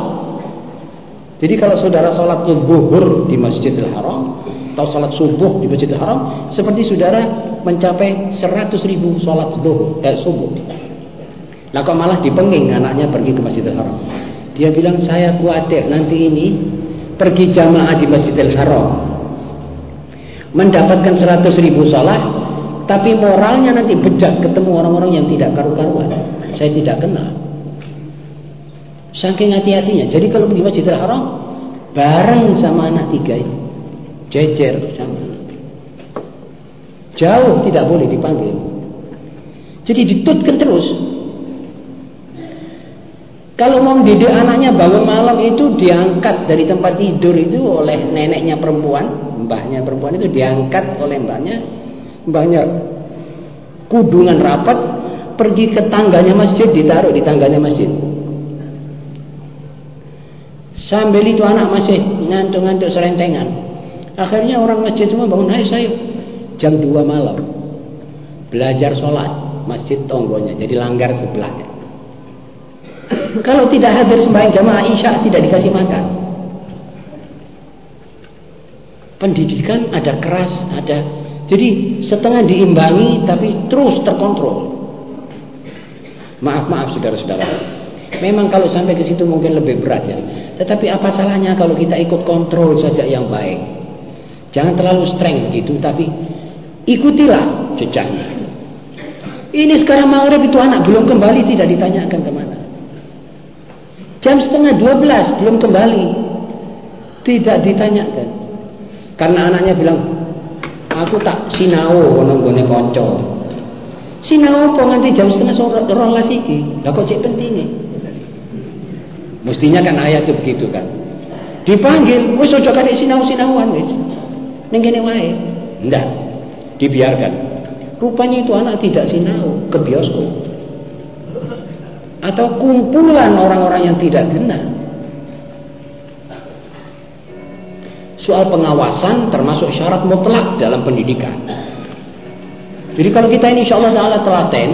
Jadi kalau saudara sholat zuhur di Masjidil Haram atau sholat subuh di Masjidil Haram, seperti saudara mencapai 100 ribu sholat zuhur, eh, subuh. Nah kok malah dipenging anaknya pergi ke Masjidil Haram. Dia bilang saya khawatir nanti ini pergi jamaah di Masjidil Haram mendapatkan 100 ribu sholat tapi moralnya nanti bejat ketemu orang-orang yang tidak karu-karuan saya tidak kenal Saking hati-hatinya. Jadi kalau pergi Masjidil Haram bareng sama anak tiga itu. Jejer sama. Jauh tidak boleh dipanggil. Jadi ditutkan terus. Kalau mau didik anaknya bangun malam itu diangkat dari tempat tidur itu oleh neneknya perempuan, mbahnya perempuan itu diangkat oleh mbahnya, mbahnya kudungan rapat pergi ke tangganya masjid ditaruh di tangganya masjid. Sambil itu anak masih ngantuk-ngantuk serentengan. Akhirnya orang masjid semua bangun, hai saya jam 2 malam. Belajar sholat. Masjid tonggonya, jadi langgar sebelahnya. Kalau tidak hadir sembahyang jamaah isya tidak dikasih makan. Pendidikan ada keras, ada jadi setengah diimbangi tapi terus terkontrol. Maaf maaf saudara-saudara. Memang kalau sampai ke situ mungkin lebih berat ya. Tetapi apa salahnya kalau kita ikut kontrol saja yang baik. Jangan terlalu streng gitu, tapi ikutilah jejaknya. Ini sekarang maghrib itu anak belum kembali tidak ditanyakan ke mana. Jam setengah dua belas belum kembali. Tidak ditanyakan. Karena anaknya bilang, aku tak sinau nonggone konco. Sinau apa nanti jam setengah rolas iki. Lah kok cek pentingnya? Mestinya kan ayat itu begitu kan. Dipanggil, wis aja kali sinau-sinauan wis. Ning kene wae. Ndak. Dibiarkan. Rupanya itu anak tidak sinau ke bioskop. Atau kumpulan orang-orang yang tidak kenal. Soal pengawasan termasuk syarat mutlak dalam pendidikan. Jadi kalau kita ini insya Allah ta'ala telaten,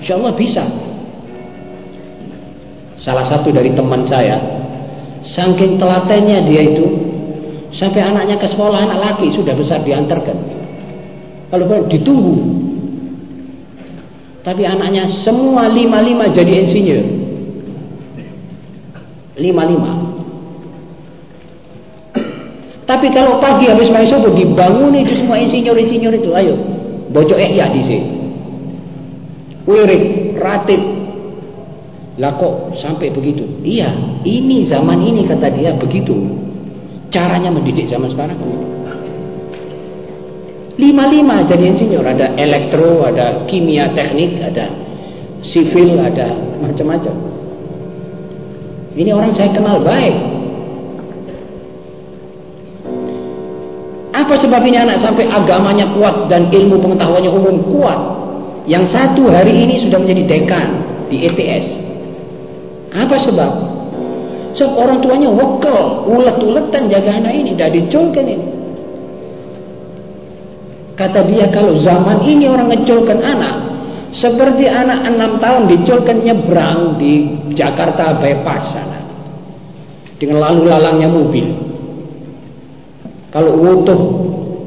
insya Allah bisa Salah satu dari teman saya, saking telatennya dia itu, sampai anaknya ke sekolah anak laki sudah besar diantarkan. Kalau ditunggu, tapi anaknya semua lima-lima jadi insinyur. Lima-lima. Tapi kalau pagi habis main subuh dibangun itu semua insinyur-insinyur itu, ayo bocok ya di sini. Wirid, ratib, lah kok sampai begitu? Iya, ini zaman ini kata dia begitu. Caranya mendidik zaman sekarang. Lima-lima jadi insinyur. Ada elektro, ada kimia teknik, ada sipil, ada macam-macam. Ini orang saya kenal baik. Apa sebabnya anak sampai agamanya kuat dan ilmu pengetahuannya umum kuat? Yang satu hari ini sudah menjadi dekan di ETS. Apa sebab? Sebab orang tuanya wakil, ulet-uletan jaga anak ini, dah diculkan ini. Kata dia kalau zaman ini orang ngeculkan anak, seperti anak enam tahun diculkan nyebrang di Jakarta bypass sana. Dengan lalu lalangnya mobil. Kalau utuh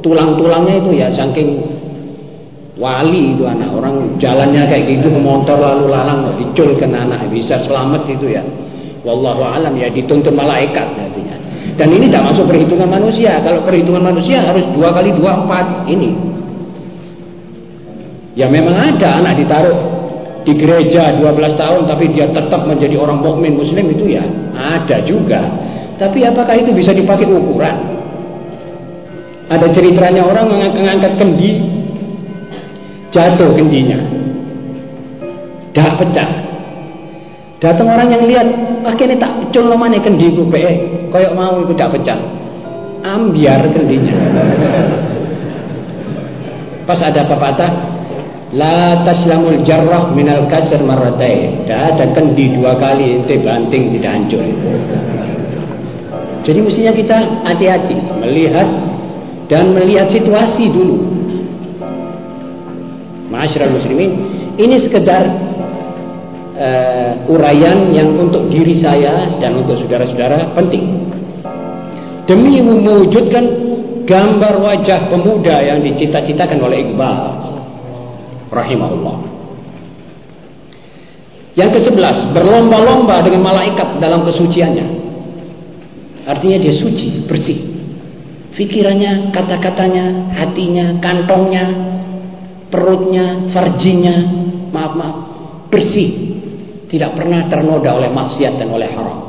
tulang-tulangnya itu ya saking wali itu anak. Orang jalannya kayak gitu motor lalu lalang diculkan anak bisa selamat itu ya. Wallahu alam ya dituntut malaikat nantinya. Dan ini tidak masuk perhitungan manusia. Kalau perhitungan manusia harus dua kali dua empat ini. Ya memang ada anak ditaruh di gereja 12 tahun tapi dia tetap menjadi orang mukmin muslim itu ya ada juga. Tapi apakah itu bisa dipakai ukuran ada ceritanya orang mengangkat kendi jatuh kendinya dah pecah Datang orang yang lihat, akhirnya tak pecul kendi ku be, koyok mau ikut tak pecah. Ambiar kendinya. Pas ada pepatah, La taslamul jarrah minal kasr marratai. Tidak ada kendi dua kali ente banting tidak hancur. Jadi mestinya kita hati-hati melihat dan melihat situasi dulu. Masyarakat muslimin, ini sekedar uh, uraian yang untuk diri saya dan untuk saudara-saudara penting. Demi mewujudkan gambar wajah pemuda yang dicita-citakan oleh Iqbal rahimahullah. Yang ke sebelas, berlomba-lomba dengan malaikat dalam kesuciannya. Artinya dia suci, bersih. Pikirannya, kata-katanya, hatinya, kantongnya, perutnya, farjinya, maaf-maaf, bersih tidak pernah ternoda oleh maksiat dan oleh haram.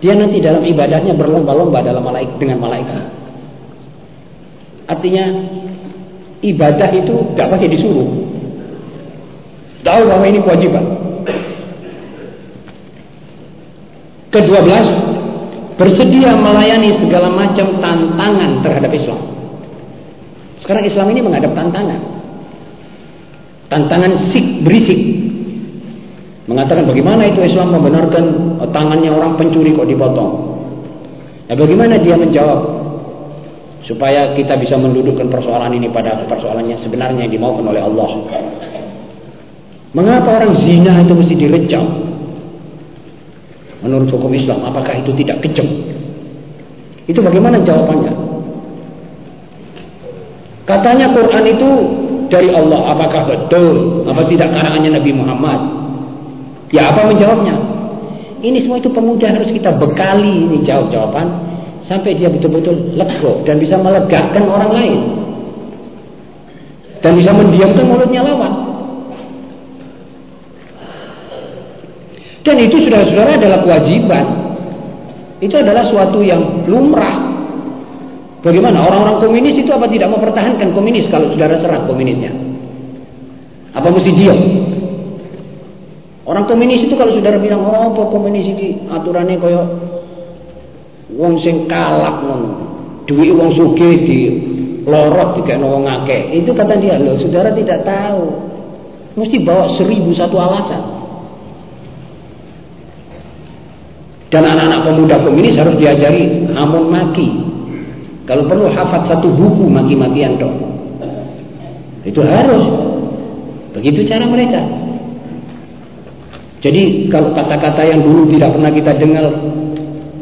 Dia nanti dalam ibadahnya berlomba-lomba dalam malaikat dengan malaikat. Artinya ibadah itu tidak pakai disuruh. Tahu bahwa ini kewajiban. Kedua belas, bersedia melayani segala macam tantangan terhadap Islam. Sekarang Islam ini menghadap tantangan. Tantangan sik berisik Mengatakan bagaimana itu Islam membenarkan tangannya orang pencuri kok dipotong. Nah, bagaimana dia menjawab supaya kita bisa mendudukkan persoalan ini pada persoalannya sebenarnya yang dimaukan oleh Allah. Mengapa orang zina itu mesti direjam? Menurut hukum Islam, apakah itu tidak kejam? Itu bagaimana jawabannya? Katanya Quran itu dari Allah, apakah betul? Apa tidak karangannya Nabi Muhammad? Ya apa menjawabnya? Ini semua itu pemuda harus kita bekali ini jawab jawaban sampai dia betul-betul lego dan bisa melegakan orang lain dan bisa mendiamkan mulutnya lawan. Dan itu saudara-saudara adalah kewajiban. Itu adalah suatu yang lumrah. Bagaimana orang-orang komunis itu apa tidak mempertahankan komunis kalau saudara serang komunisnya? Apa mesti diam? Orang komunis itu kalau saudara bilang, oh apa komunis ini aturannya kaya wong sing kalap ngono. Duit wong sugih di lorot dikene wong akeh. Itu kata dia, loh saudara tidak tahu. Mesti bawa seribu satu alasan. Dan anak-anak pemuda komunis harus diajari hamun maki. Kalau perlu hafat satu buku maki-makian dong. Itu harus. Begitu cara mereka. Jadi kalau kata-kata yang dulu tidak pernah kita dengar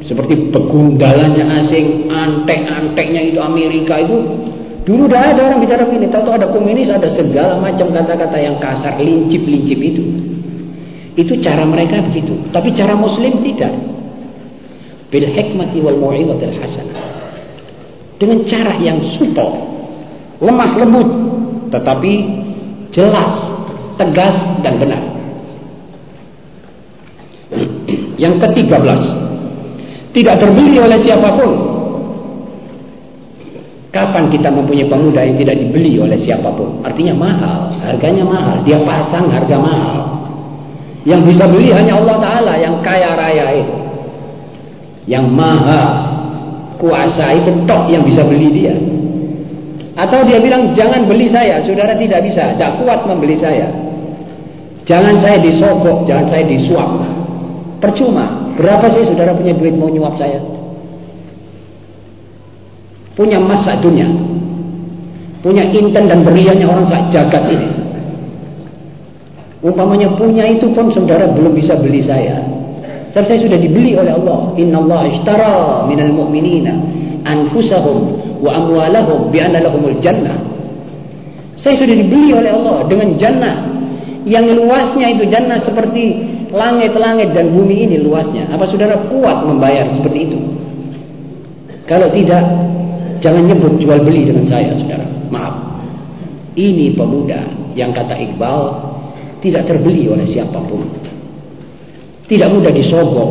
seperti pegundalannya asing, antek-anteknya itu Amerika itu dulu udah ada orang bicara begini. Tahu-tahu ada komunis, ada segala macam kata-kata yang kasar, lincip-lincip itu. Itu cara mereka begitu. Tapi cara Muslim tidak. Bil hikmati wal mu'izatil hasanah. Dengan cara yang supel, lemah lembut, tetapi jelas, tegas dan benar. Yang ketiga belas, tidak terbeli oleh siapa pun. Kapan kita mempunyai pemuda yang tidak dibeli oleh siapa pun? Artinya mahal, harganya mahal. Dia pasang harga mahal. Yang bisa beli hanya Allah Ta'ala yang kaya raya itu. Yang maha kuasa itu tok yang bisa beli dia. Atau dia bilang jangan beli saya, saudara tidak bisa, tidak kuat membeli saya. Jangan saya disogok, jangan saya disuap. Percuma. Berapa sih saudara punya duit mau nyuap saya? Punya emas satunya. Punya inten dan berliannya orang sak jagat ini. Umpamanya punya itu pun saudara belum bisa beli saya. Tapi saya sudah dibeli oleh Allah. Inna Allah ishtara minal mu'minina anfusahum wa amwalahum bi'anna lahumul jannah. Saya sudah dibeli oleh Allah dengan jannah yang luasnya itu jannah seperti langit-langit dan bumi ini luasnya. Apa saudara kuat membayar seperti itu? Kalau tidak, jangan nyebut jual beli dengan saya, saudara. Maaf. Ini pemuda yang kata Iqbal tidak terbeli oleh siapa pun. Tidak mudah disogok.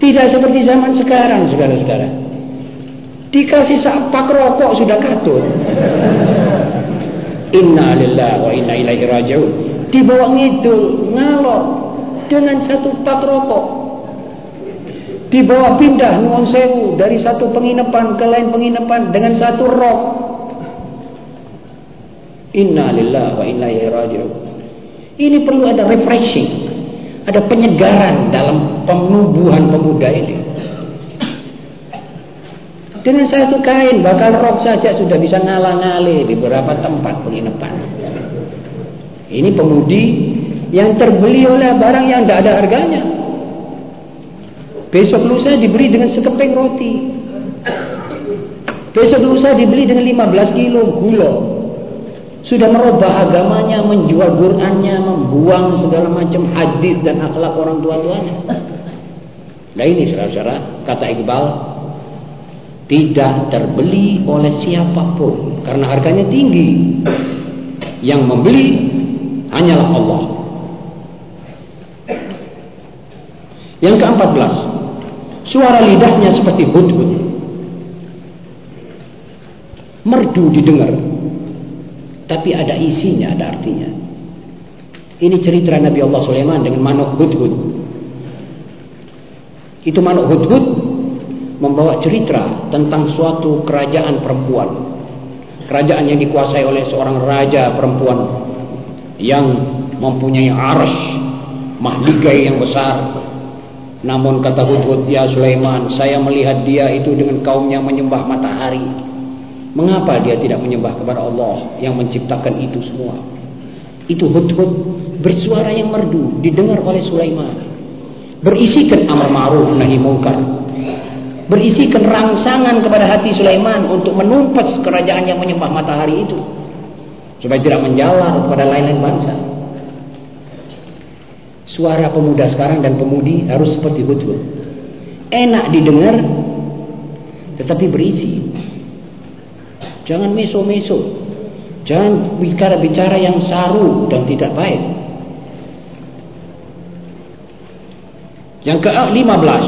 Tidak seperti zaman sekarang, saudara-saudara. Dikasih sapak rokok sudah katut. Inna lillahi wa inna ilaihi raji'un dibawa ngidul, ngalor dengan satu pak rokok. Dibawa pindah nuwun sewu dari satu penginapan ke lain penginapan dengan satu rok. Inna lillahi wa inna ilaihi raji'un. Ini perlu ada refreshing, ada penyegaran dalam penubuhan pemuda ini. Dengan satu kain, bakal rok saja sudah bisa ngalah-ngalih di beberapa tempat penginapan. Ini pemudi yang terbeli oleh barang yang tidak ada harganya. Besok lusa dibeli dengan sekeping roti. Besok lusa dibeli dengan 15 kilo gula. Sudah merubah agamanya, menjual Qurannya, membuang segala macam hadis dan akhlak orang tua-tuanya. Nah ini saudara-saudara, kata Iqbal, tidak terbeli oleh siapa pun karena harganya tinggi. Yang membeli hanyalah Allah. Yang keempat belas, suara lidahnya seperti hudhud. Merdu didengar, tapi ada isinya, ada artinya. Ini cerita Nabi Allah Sulaiman dengan manuk hudhud. Itu manuk hudhud membawa cerita tentang suatu kerajaan perempuan. Kerajaan yang dikuasai oleh seorang raja perempuan yang mempunyai arsh mahligai yang besar. Namun kata Hudhud, ya Sulaiman, saya melihat dia itu dengan kaumnya menyembah matahari. Mengapa dia tidak menyembah kepada Allah yang menciptakan itu semua? Itu Hudhud bersuara yang merdu, didengar oleh Sulaiman. Berisikan amar ma'ruf nahi mungkar. Berisikan rangsangan kepada hati Sulaiman untuk menumpas kerajaan yang menyembah matahari itu. Supaya tidak menjalar kepada lain-lain bangsa. Suara pemuda sekarang dan pemudi harus seperti Hudhud enak didengar tetapi berisi jangan meso-meso jangan bicara-bicara yang saru dan tidak baik. Yang ke-15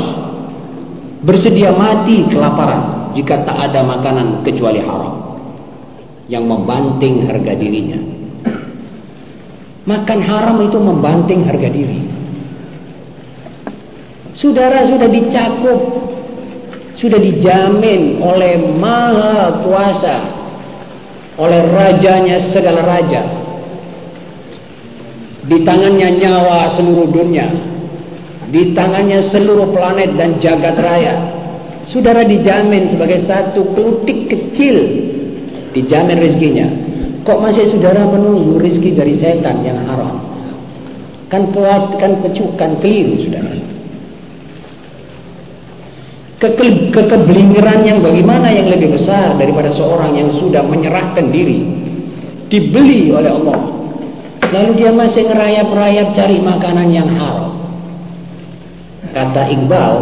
bersedia mati kelaparan jika tak ada makanan kecuali haram yang membanting harga dirinya. Makan haram itu membanting harga diri. Saudara sudah dicakup sudah dijamin oleh maha kuasa oleh rajanya segala raja di tangannya nyawa seluruh dunia di tangannya seluruh planet dan jagat raya. Saudara dijamin sebagai satu kelutik kecil dijamin rezekinya. Kok masih saudara menunggu rezeki dari setan yang haram? Kan kuat, kan kecukan keliru saudara. Ke kekeblinger yang bagaimana yang lebih besar daripada seorang yang sudah menyerahkan diri dibeli oleh Allah lalu dia masih ngerayap-rayap cari makanan yang haram Kata Iqbal,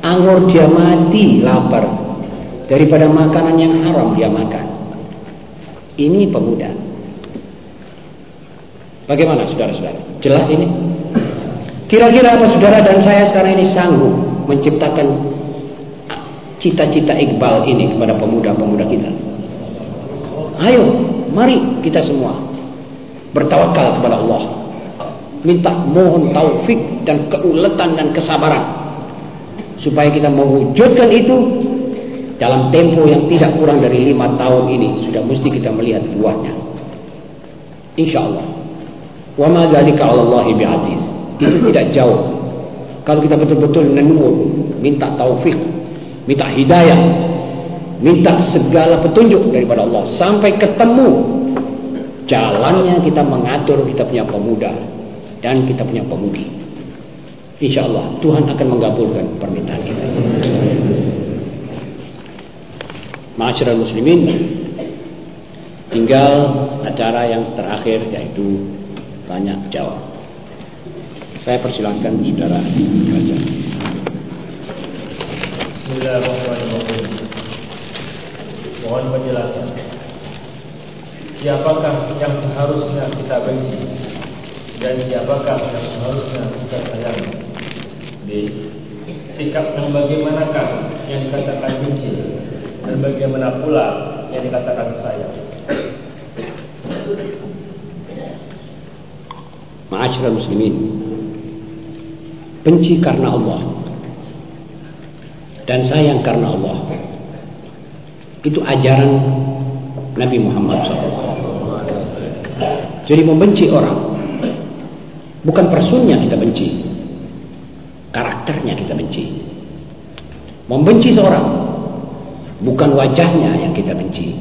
anggur dia mati lapar daripada makanan yang haram dia makan. Ini pemuda. Bagaimana saudara-saudara? Jelas ini? Kira-kira apa saudara dan saya sekarang ini sanggup menciptakan cita-cita Iqbal ini kepada pemuda-pemuda kita? Ayo, mari kita semua bertawakal kepada Allah. Minta mohon taufik dan keuletan dan kesabaran supaya kita mewujudkan itu dalam tempo yang tidak kurang dari lima tahun ini. Sudah mesti kita melihat buahnya. Insya Allah. Wa ma dzalika bi'aziz. Itu tidak jauh kalau kita betul-betul nenun minta taufik minta hidayah minta segala petunjuk daripada Allah sampai ketemu jalannya kita mengatur kita punya pemuda dan kita punya pemudi. Insya Allah Tuhan akan mengabulkan permintaan kita. Masyarakat muslimin tinggal acara yang terakhir yaitu tanya jawab. Saya persilahkan saudara baca. Bismillahirrahmanirrahim. Mohon penjelasan. Siapakah yang harusnya kita benci dan siapakah yang seharusnya kita sayangi B. Sikap yang bagaimanakah yang dikatakan benci dan bagaimana pula yang dikatakan sayang Ma'asyiral muslimin. Benci karena Allah dan sayang karena Allah. Itu ajaran Nabi Muhammad SAW. Jadi membenci orang bukan personnya kita benci, karakternya kita benci. Membenci seorang bukan wajahnya yang kita benci,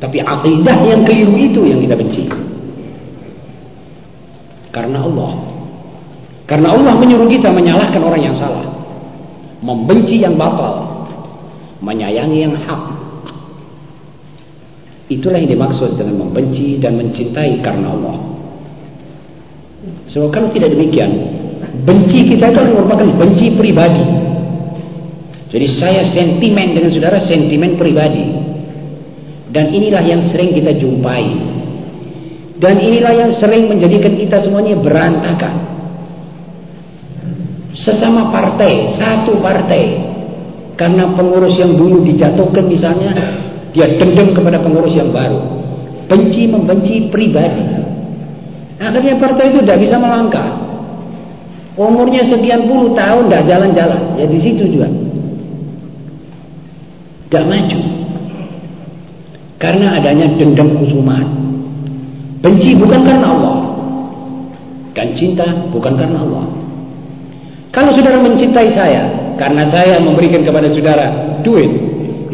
tapi akidah yang keliru itu yang kita benci. Karena Allah. Karena Allah menyuruh kita menyalahkan orang yang salah. Membenci yang batal. Menyayangi yang hak. Itulah yang dimaksud dengan membenci dan mencintai karena Allah. So, kalau tidak demikian, benci kita itu merupakan benci pribadi. Jadi saya sentimen dengan saudara sentimen pribadi. Dan inilah yang sering kita jumpai. Dan inilah yang sering menjadikan kita semuanya berantakan. Sesama partai, satu partai. Karena pengurus yang dulu dijatuhkan misalnya, dia dendam kepada pengurus yang baru. Benci membenci pribadi. Akhirnya partai itu tidak bisa melangkah. Umurnya sekian puluh tahun tidak jalan-jalan. Ya di situ juga. Tidak maju. Karena adanya dendam kusumat. Benci bukan karena Allah. Dan cinta bukan karena Allah. Kalau saudara mencintai saya, karena saya memberikan kepada saudara duit,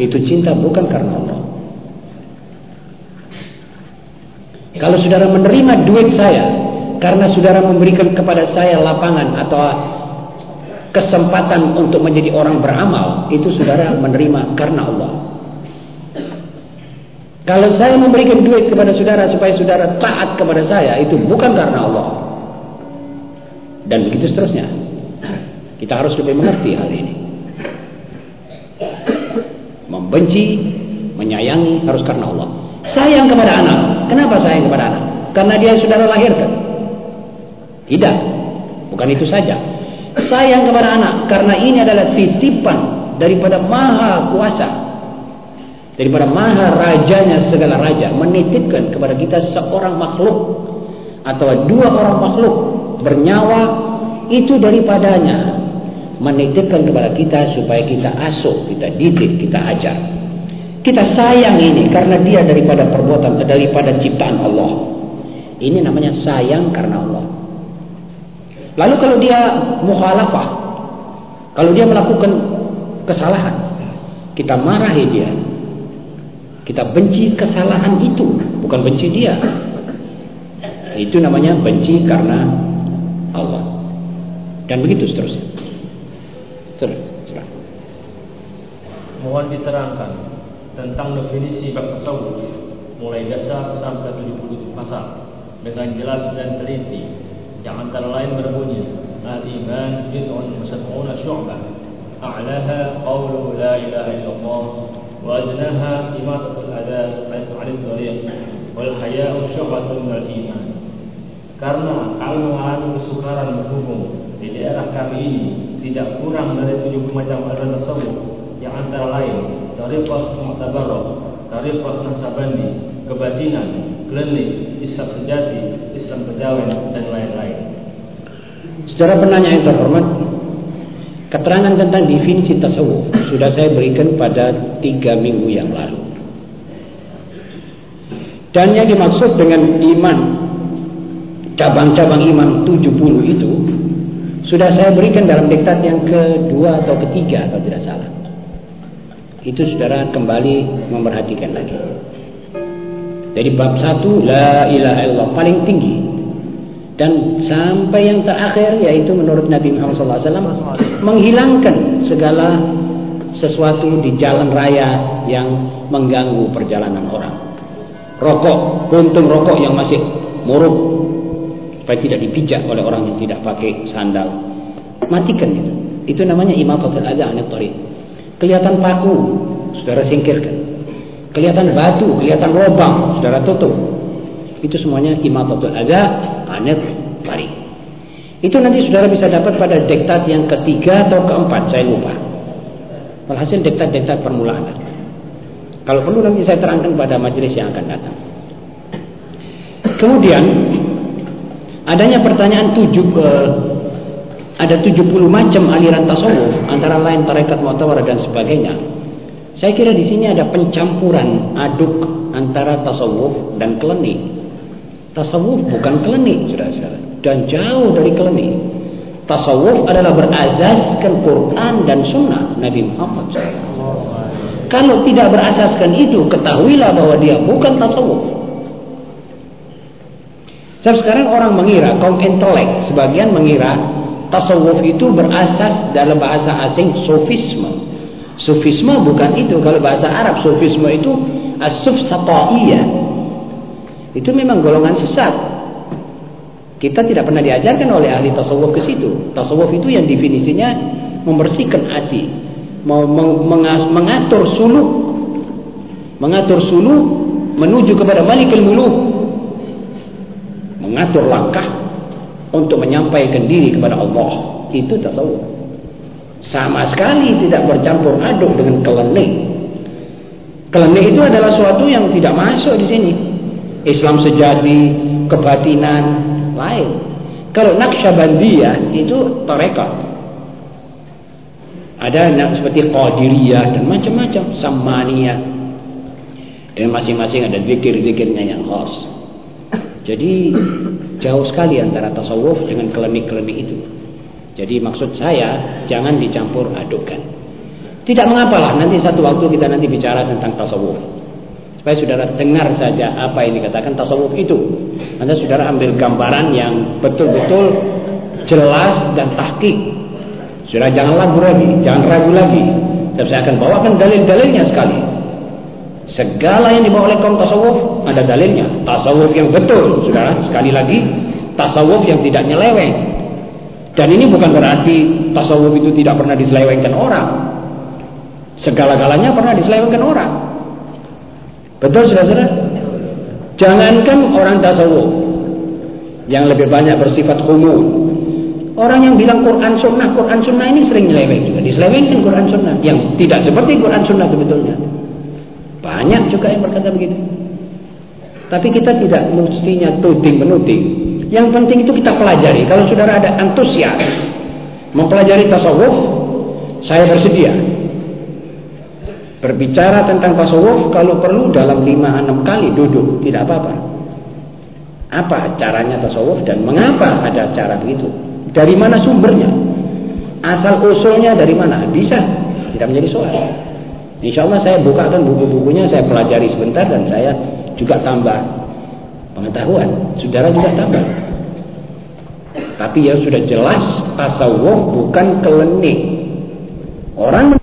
itu cinta bukan karena Allah. Kalau saudara menerima duit saya karena saudara memberikan kepada saya lapangan atau kesempatan untuk menjadi orang beramal, itu saudara menerima karena Allah. Kalau saya memberikan duit kepada saudara supaya saudara taat kepada saya, itu bukan karena Allah. Dan begitu seterusnya. Kita harus lebih mengerti hal ini. Membenci, menyayangi harus karena Allah. Sayang kepada anak. Kenapa sayang kepada anak? Karena dia saudara lahirkan. Tidak. Bukan itu saja. Sayang kepada anak karena ini adalah titipan daripada Maha Kuasa. Daripada Maha Rajanya segala raja menitipkan kepada kita seorang makhluk atau dua orang makhluk bernyawa itu daripadanya menitipkan kepada kita supaya kita asuh, kita didik, kita ajar. Kita sayang ini karena dia daripada perbuatan daripada ciptaan Allah. Ini namanya sayang karena Allah. Lalu kalau dia mukhalafah, kalau dia melakukan kesalahan, kita marahi dia. Kita benci kesalahan itu, bukan benci dia. Itu namanya benci karena Allah. Dan begitu seterusnya. Sudah. Mohon diterangkan tentang definisi bab tasawuf mulai dasar sampai 77 pasal dengan jelas dan teliti yang antara lain berbunyi al-iman bid'un wa syu'bah a'laha qawlu la ilaha illallah wa adnaha imatatul adab 'anil tariq wal haya'u syu'batun minal iman karena kalau mengalami kesukaran berhubung di daerah kami ini tidak kurang dari tujuh macam aliran tersebut yang antara lain Tariqah Mu'tabarah, Tariqah Nasabandi, Kebatinan, Klinik, Islam Sejati, Islam Kejawen, dan lain-lain. Saudara penanya yang terhormat, keterangan tentang definisi tasawuf sudah saya berikan pada tiga minggu yang lalu. Dan yang dimaksud dengan iman, cabang-cabang iman 70 itu, sudah saya berikan dalam diktat yang kedua atau ketiga atau tidak salah. Itu saudara kembali memperhatikan lagi. Jadi bab satu la ilaha illallah paling tinggi. Dan sampai yang terakhir yaitu menurut Nabi Muhammad SAW menghilangkan segala sesuatu di jalan raya yang mengganggu perjalanan orang. Rokok, puntung rokok yang masih muruk supaya tidak dipijak oleh orang yang tidak pakai sandal. Matikan itu. Itu namanya imatatul adha anit tariq. Kelihatan paku, saudara singkirkan. Kelihatan batu, kelihatan lubang, saudara tutup. Itu semuanya imatatul adha anit tariq. Itu nanti saudara bisa dapat pada diktat yang ketiga atau keempat, saya lupa. Walhasil diktat-diktat permulaan. Kalau perlu nanti saya terangkan pada majelis yang akan datang. Kemudian adanya pertanyaan tujuh uh, ada 70 macam aliran tasawuf antara lain tarekat mu'tawarar dan sebagainya. Saya kira di sini ada pencampuran aduk antara tasawuf dan klenik. Tasawuf bukan klenik, saudara-saudara, dan jauh dari klenik. Tasawuf adalah berasaskan Quran dan Sunnah Nabi Muhammad. Kalau tidak berasaskan itu, ketahuilah bahwa dia bukan tasawuf. Sebab sekarang orang mengira, kaum intelek, sebagian mengira tasawuf itu berasas dalam bahasa asing sofisme. Sufisme bukan itu. Kalau bahasa Arab sufisme itu asuf sataiyah. Itu memang golongan sesat. Kita tidak pernah diajarkan oleh ahli tasawuf ke situ. Tasawuf itu yang definisinya membersihkan hati, mengatur suluk, mengatur suluk menuju kepada Malikul Muluk, mengatur langkah untuk menyampaikan diri kepada Allah. Itu tasawuf. Sama sekali tidak bercampur aduk dengan kelenik kelenik itu adalah suatu yang tidak masuk di sini. Islam sejati kebatinan lain. Kalau Naqsyabandiyah itu tarekat. Ada seperti Qadiriyah dan macam-macam Samaniyah dan masing-masing ada zikir-zikirnya yang khas jadi Jauh sekali antara tasawuf dengan klinik-klinik itu. Jadi maksud saya jangan dicampur adukan. Tidak mengapalah nanti satu waktu kita nanti bicara tentang tasawuf. Supaya saudara dengar saja apa yang dikatakan tasawuf itu. Nanti saudara ambil gambaran yang betul-betul jelas dan tahqiq. Saudara jangan ragu lagi, jangan ragu lagi. Saya akan bawakan dalil-dalilnya sekali. Segala yang dibawa oleh kaum tasawuf ada dalilnya. Tasawuf yang betul, saudara. Sekali lagi, tasawuf yang tidak nyeleweng. Dan ini bukan berarti tasawuf itu tidak pernah diselewengkan orang. Segala-galanya pernah diselewengkan orang. Betul, saudara-saudara? Jangankan orang tasawuf yang lebih banyak bersifat umum. Orang yang bilang Quran Sunnah, Quran Sunnah ini sering nyeleweng juga. Diselewengkan Quran Sunnah. Yang tidak seperti Quran Sunnah sebetulnya. Banyak juga yang berkata begitu. Tapi kita tidak mestinya tuding menuding. Yang penting itu kita pelajari. Kalau saudara ada antusias mempelajari tasawuf, saya bersedia. Berbicara tentang tasawuf kalau perlu dalam 5-6 kali duduk, tidak apa-apa. Apa caranya tasawuf dan mengapa ada cara begitu? Dari mana sumbernya? Asal usulnya dari mana? Bisa, tidak menjadi soal. Insya Allah saya bukakan buku-bukunya, saya pelajari sebentar dan saya juga tambah pengetahuan. Saudara juga tambah. Tapi yang sudah jelas tasawuf bukan kelenik. Orang